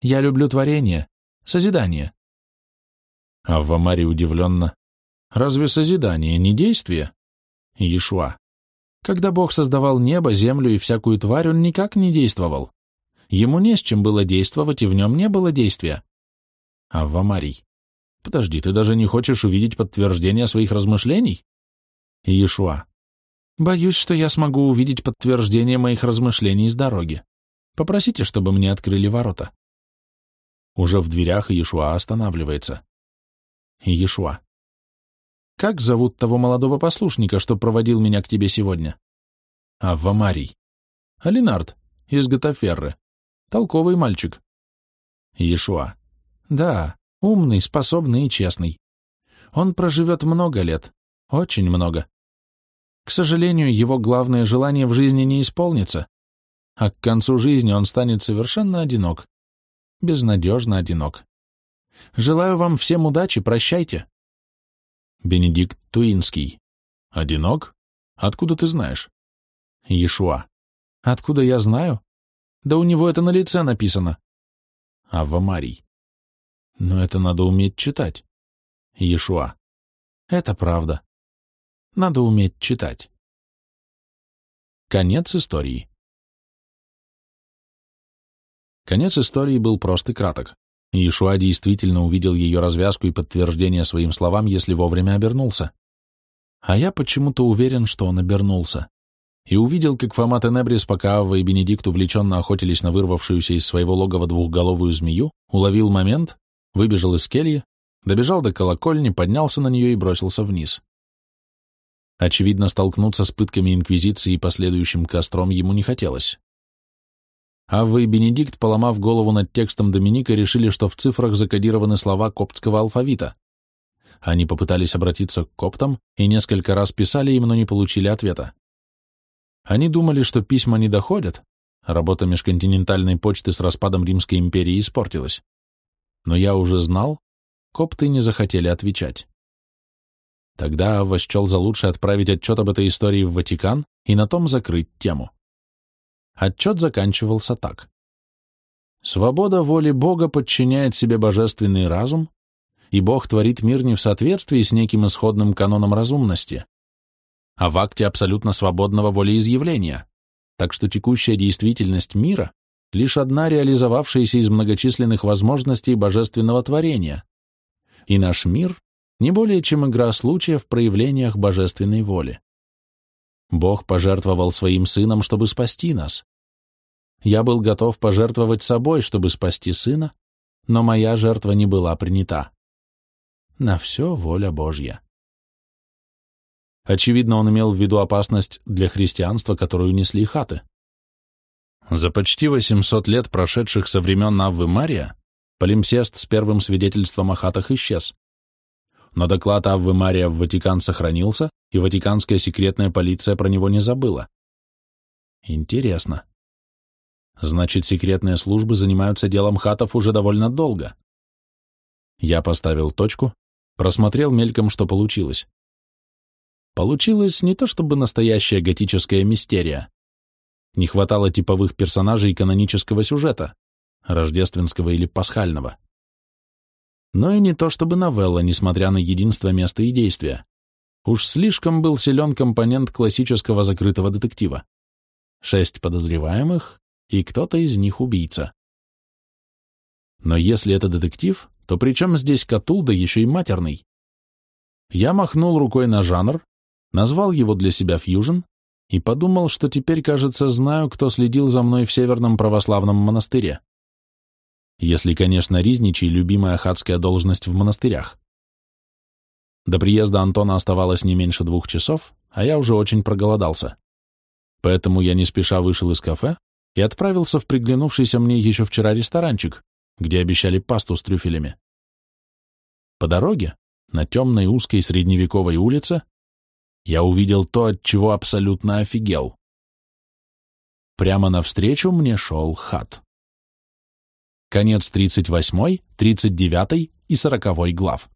Я люблю творение, созидание. Авва Мари удивленно. Разве созидание не действие? Иешуа. Когда Бог создавал небо, землю и всякую тварь, он никак не действовал. Ему не с чем было действовать, и в нем не было действия. Авва Марий. Подожди, ты даже не хочешь увидеть подтверждение своих размышлений? Иешуа. Боюсь, что я смогу увидеть подтверждение моих размышлений с дороги. Попросите, чтобы мне открыли ворота. Уже в дверях Иешуа останавливается. Иешуа. Как зовут того молодого послушника, что проводил меня к тебе сегодня? Авва Марий. Алинард, из Готаферры. Толковый мальчик. Иешуа. Да, умный, способный и честный. Он проживет много лет, очень много. К сожалению, его главное желание в жизни не исполнится, а к концу жизни он станет совершенно одинок, безнадежно одинок. Желаю вам всем удачи, прощайте. Бенедикт Туинский. Одинок? Откуда ты знаешь? Иешуа. Откуда я знаю? Да у него это на лице написано. Авва Марий. Но это надо уметь читать. Иешуа. Это правда. Надо уметь читать. Конец истории. Конец истории был прост и краток. Иешуа действительно увидел ее развязку и подтверждение своим словам, если вовремя обернулся. А я почему-то уверен, что он обернулся. И увидел, как Фома Тенебрис, пока Авва и Бенедикт увлеченно охотились на вырвавшуюся из своего логова двухголовую змею, уловил момент, выбежал из кельи, добежал до колокольни, поднялся на нее и бросился вниз. Очевидно, столкнуться с пытками Инквизиции и последующим костром ему не хотелось. Авва и Бенедикт, поломав голову над текстом Доминика, решили, что в цифрах закодированы слова коптского алфавита. Они попытались обратиться к коптам и несколько раз писали им, но не получили ответа. Они думали, что письма не доходят, работа межконтинентальной почты с распадом Римской империи испортилась. Но я уже знал, копты не захотели отвечать. Тогда Авва счел за лучше отправить отчет об этой истории в Ватикан и на том закрыть тему. Отчет заканчивался так. Свобода воли Бога подчиняет себе божественный разум, и Бог творит мир не в соответствии с неким исходным каноном разумности, а в акте абсолютно свободного волеизъявления, так что текущая действительность мира — лишь одна реализовавшаяся из многочисленных возможностей божественного творения, и наш мир — не более чем игра случая в проявлениях божественной воли. Бог пожертвовал своим сыном, чтобы спасти нас. Я был готов пожертвовать собой, чтобы спасти сына, но моя жертва не была принята. На все воля Божья. Очевидно, он имел в виду опасность для христианства, которую несли хаты. За почти 800 лет, прошедших со времен Наввы Мария, Полимсест с первым свидетельством о хатах исчез. Но доклад Аввы Мария в Ватикан сохранился, и Ватиканская секретная полиция про него не забыла. Интересно. Значит, секретные службы занимаются делом хатов уже довольно долго. Я поставил точку, просмотрел мельком, что получилось. Получилось не то чтобы настоящая готическая мистерия. Не хватало типовых персонажей канонического сюжета, рождественского или пасхального. Но и не то чтобы новелла, несмотря на единство места и действия. Уж слишком был силен компонент классического закрытого детектива. Шесть подозреваемых, и кто-то из них убийца. Но если это детектив, то при чем здесь Катул, да еще и матерный? Я махнул рукой на жанр, назвал его для себя «Фьюжн» и подумал, что теперь, кажется, знаю, кто следил за мной в Северном православном монастыре. Если, конечно, Ризничий — любимая хатская должность в монастырях. До приезда Антона оставалось не меньше двух часов, а я уже очень проголодался. Поэтому я не спеша вышел из кафе и отправился в приглянувшийся мне еще вчера ресторанчик, где обещали пасту с трюфелями. По дороге, на темной узкой средневековой улице, я увидел то, от чего абсолютно офигел. Прямо навстречу мне шел хат. Конец 38, 39 и 40 глав.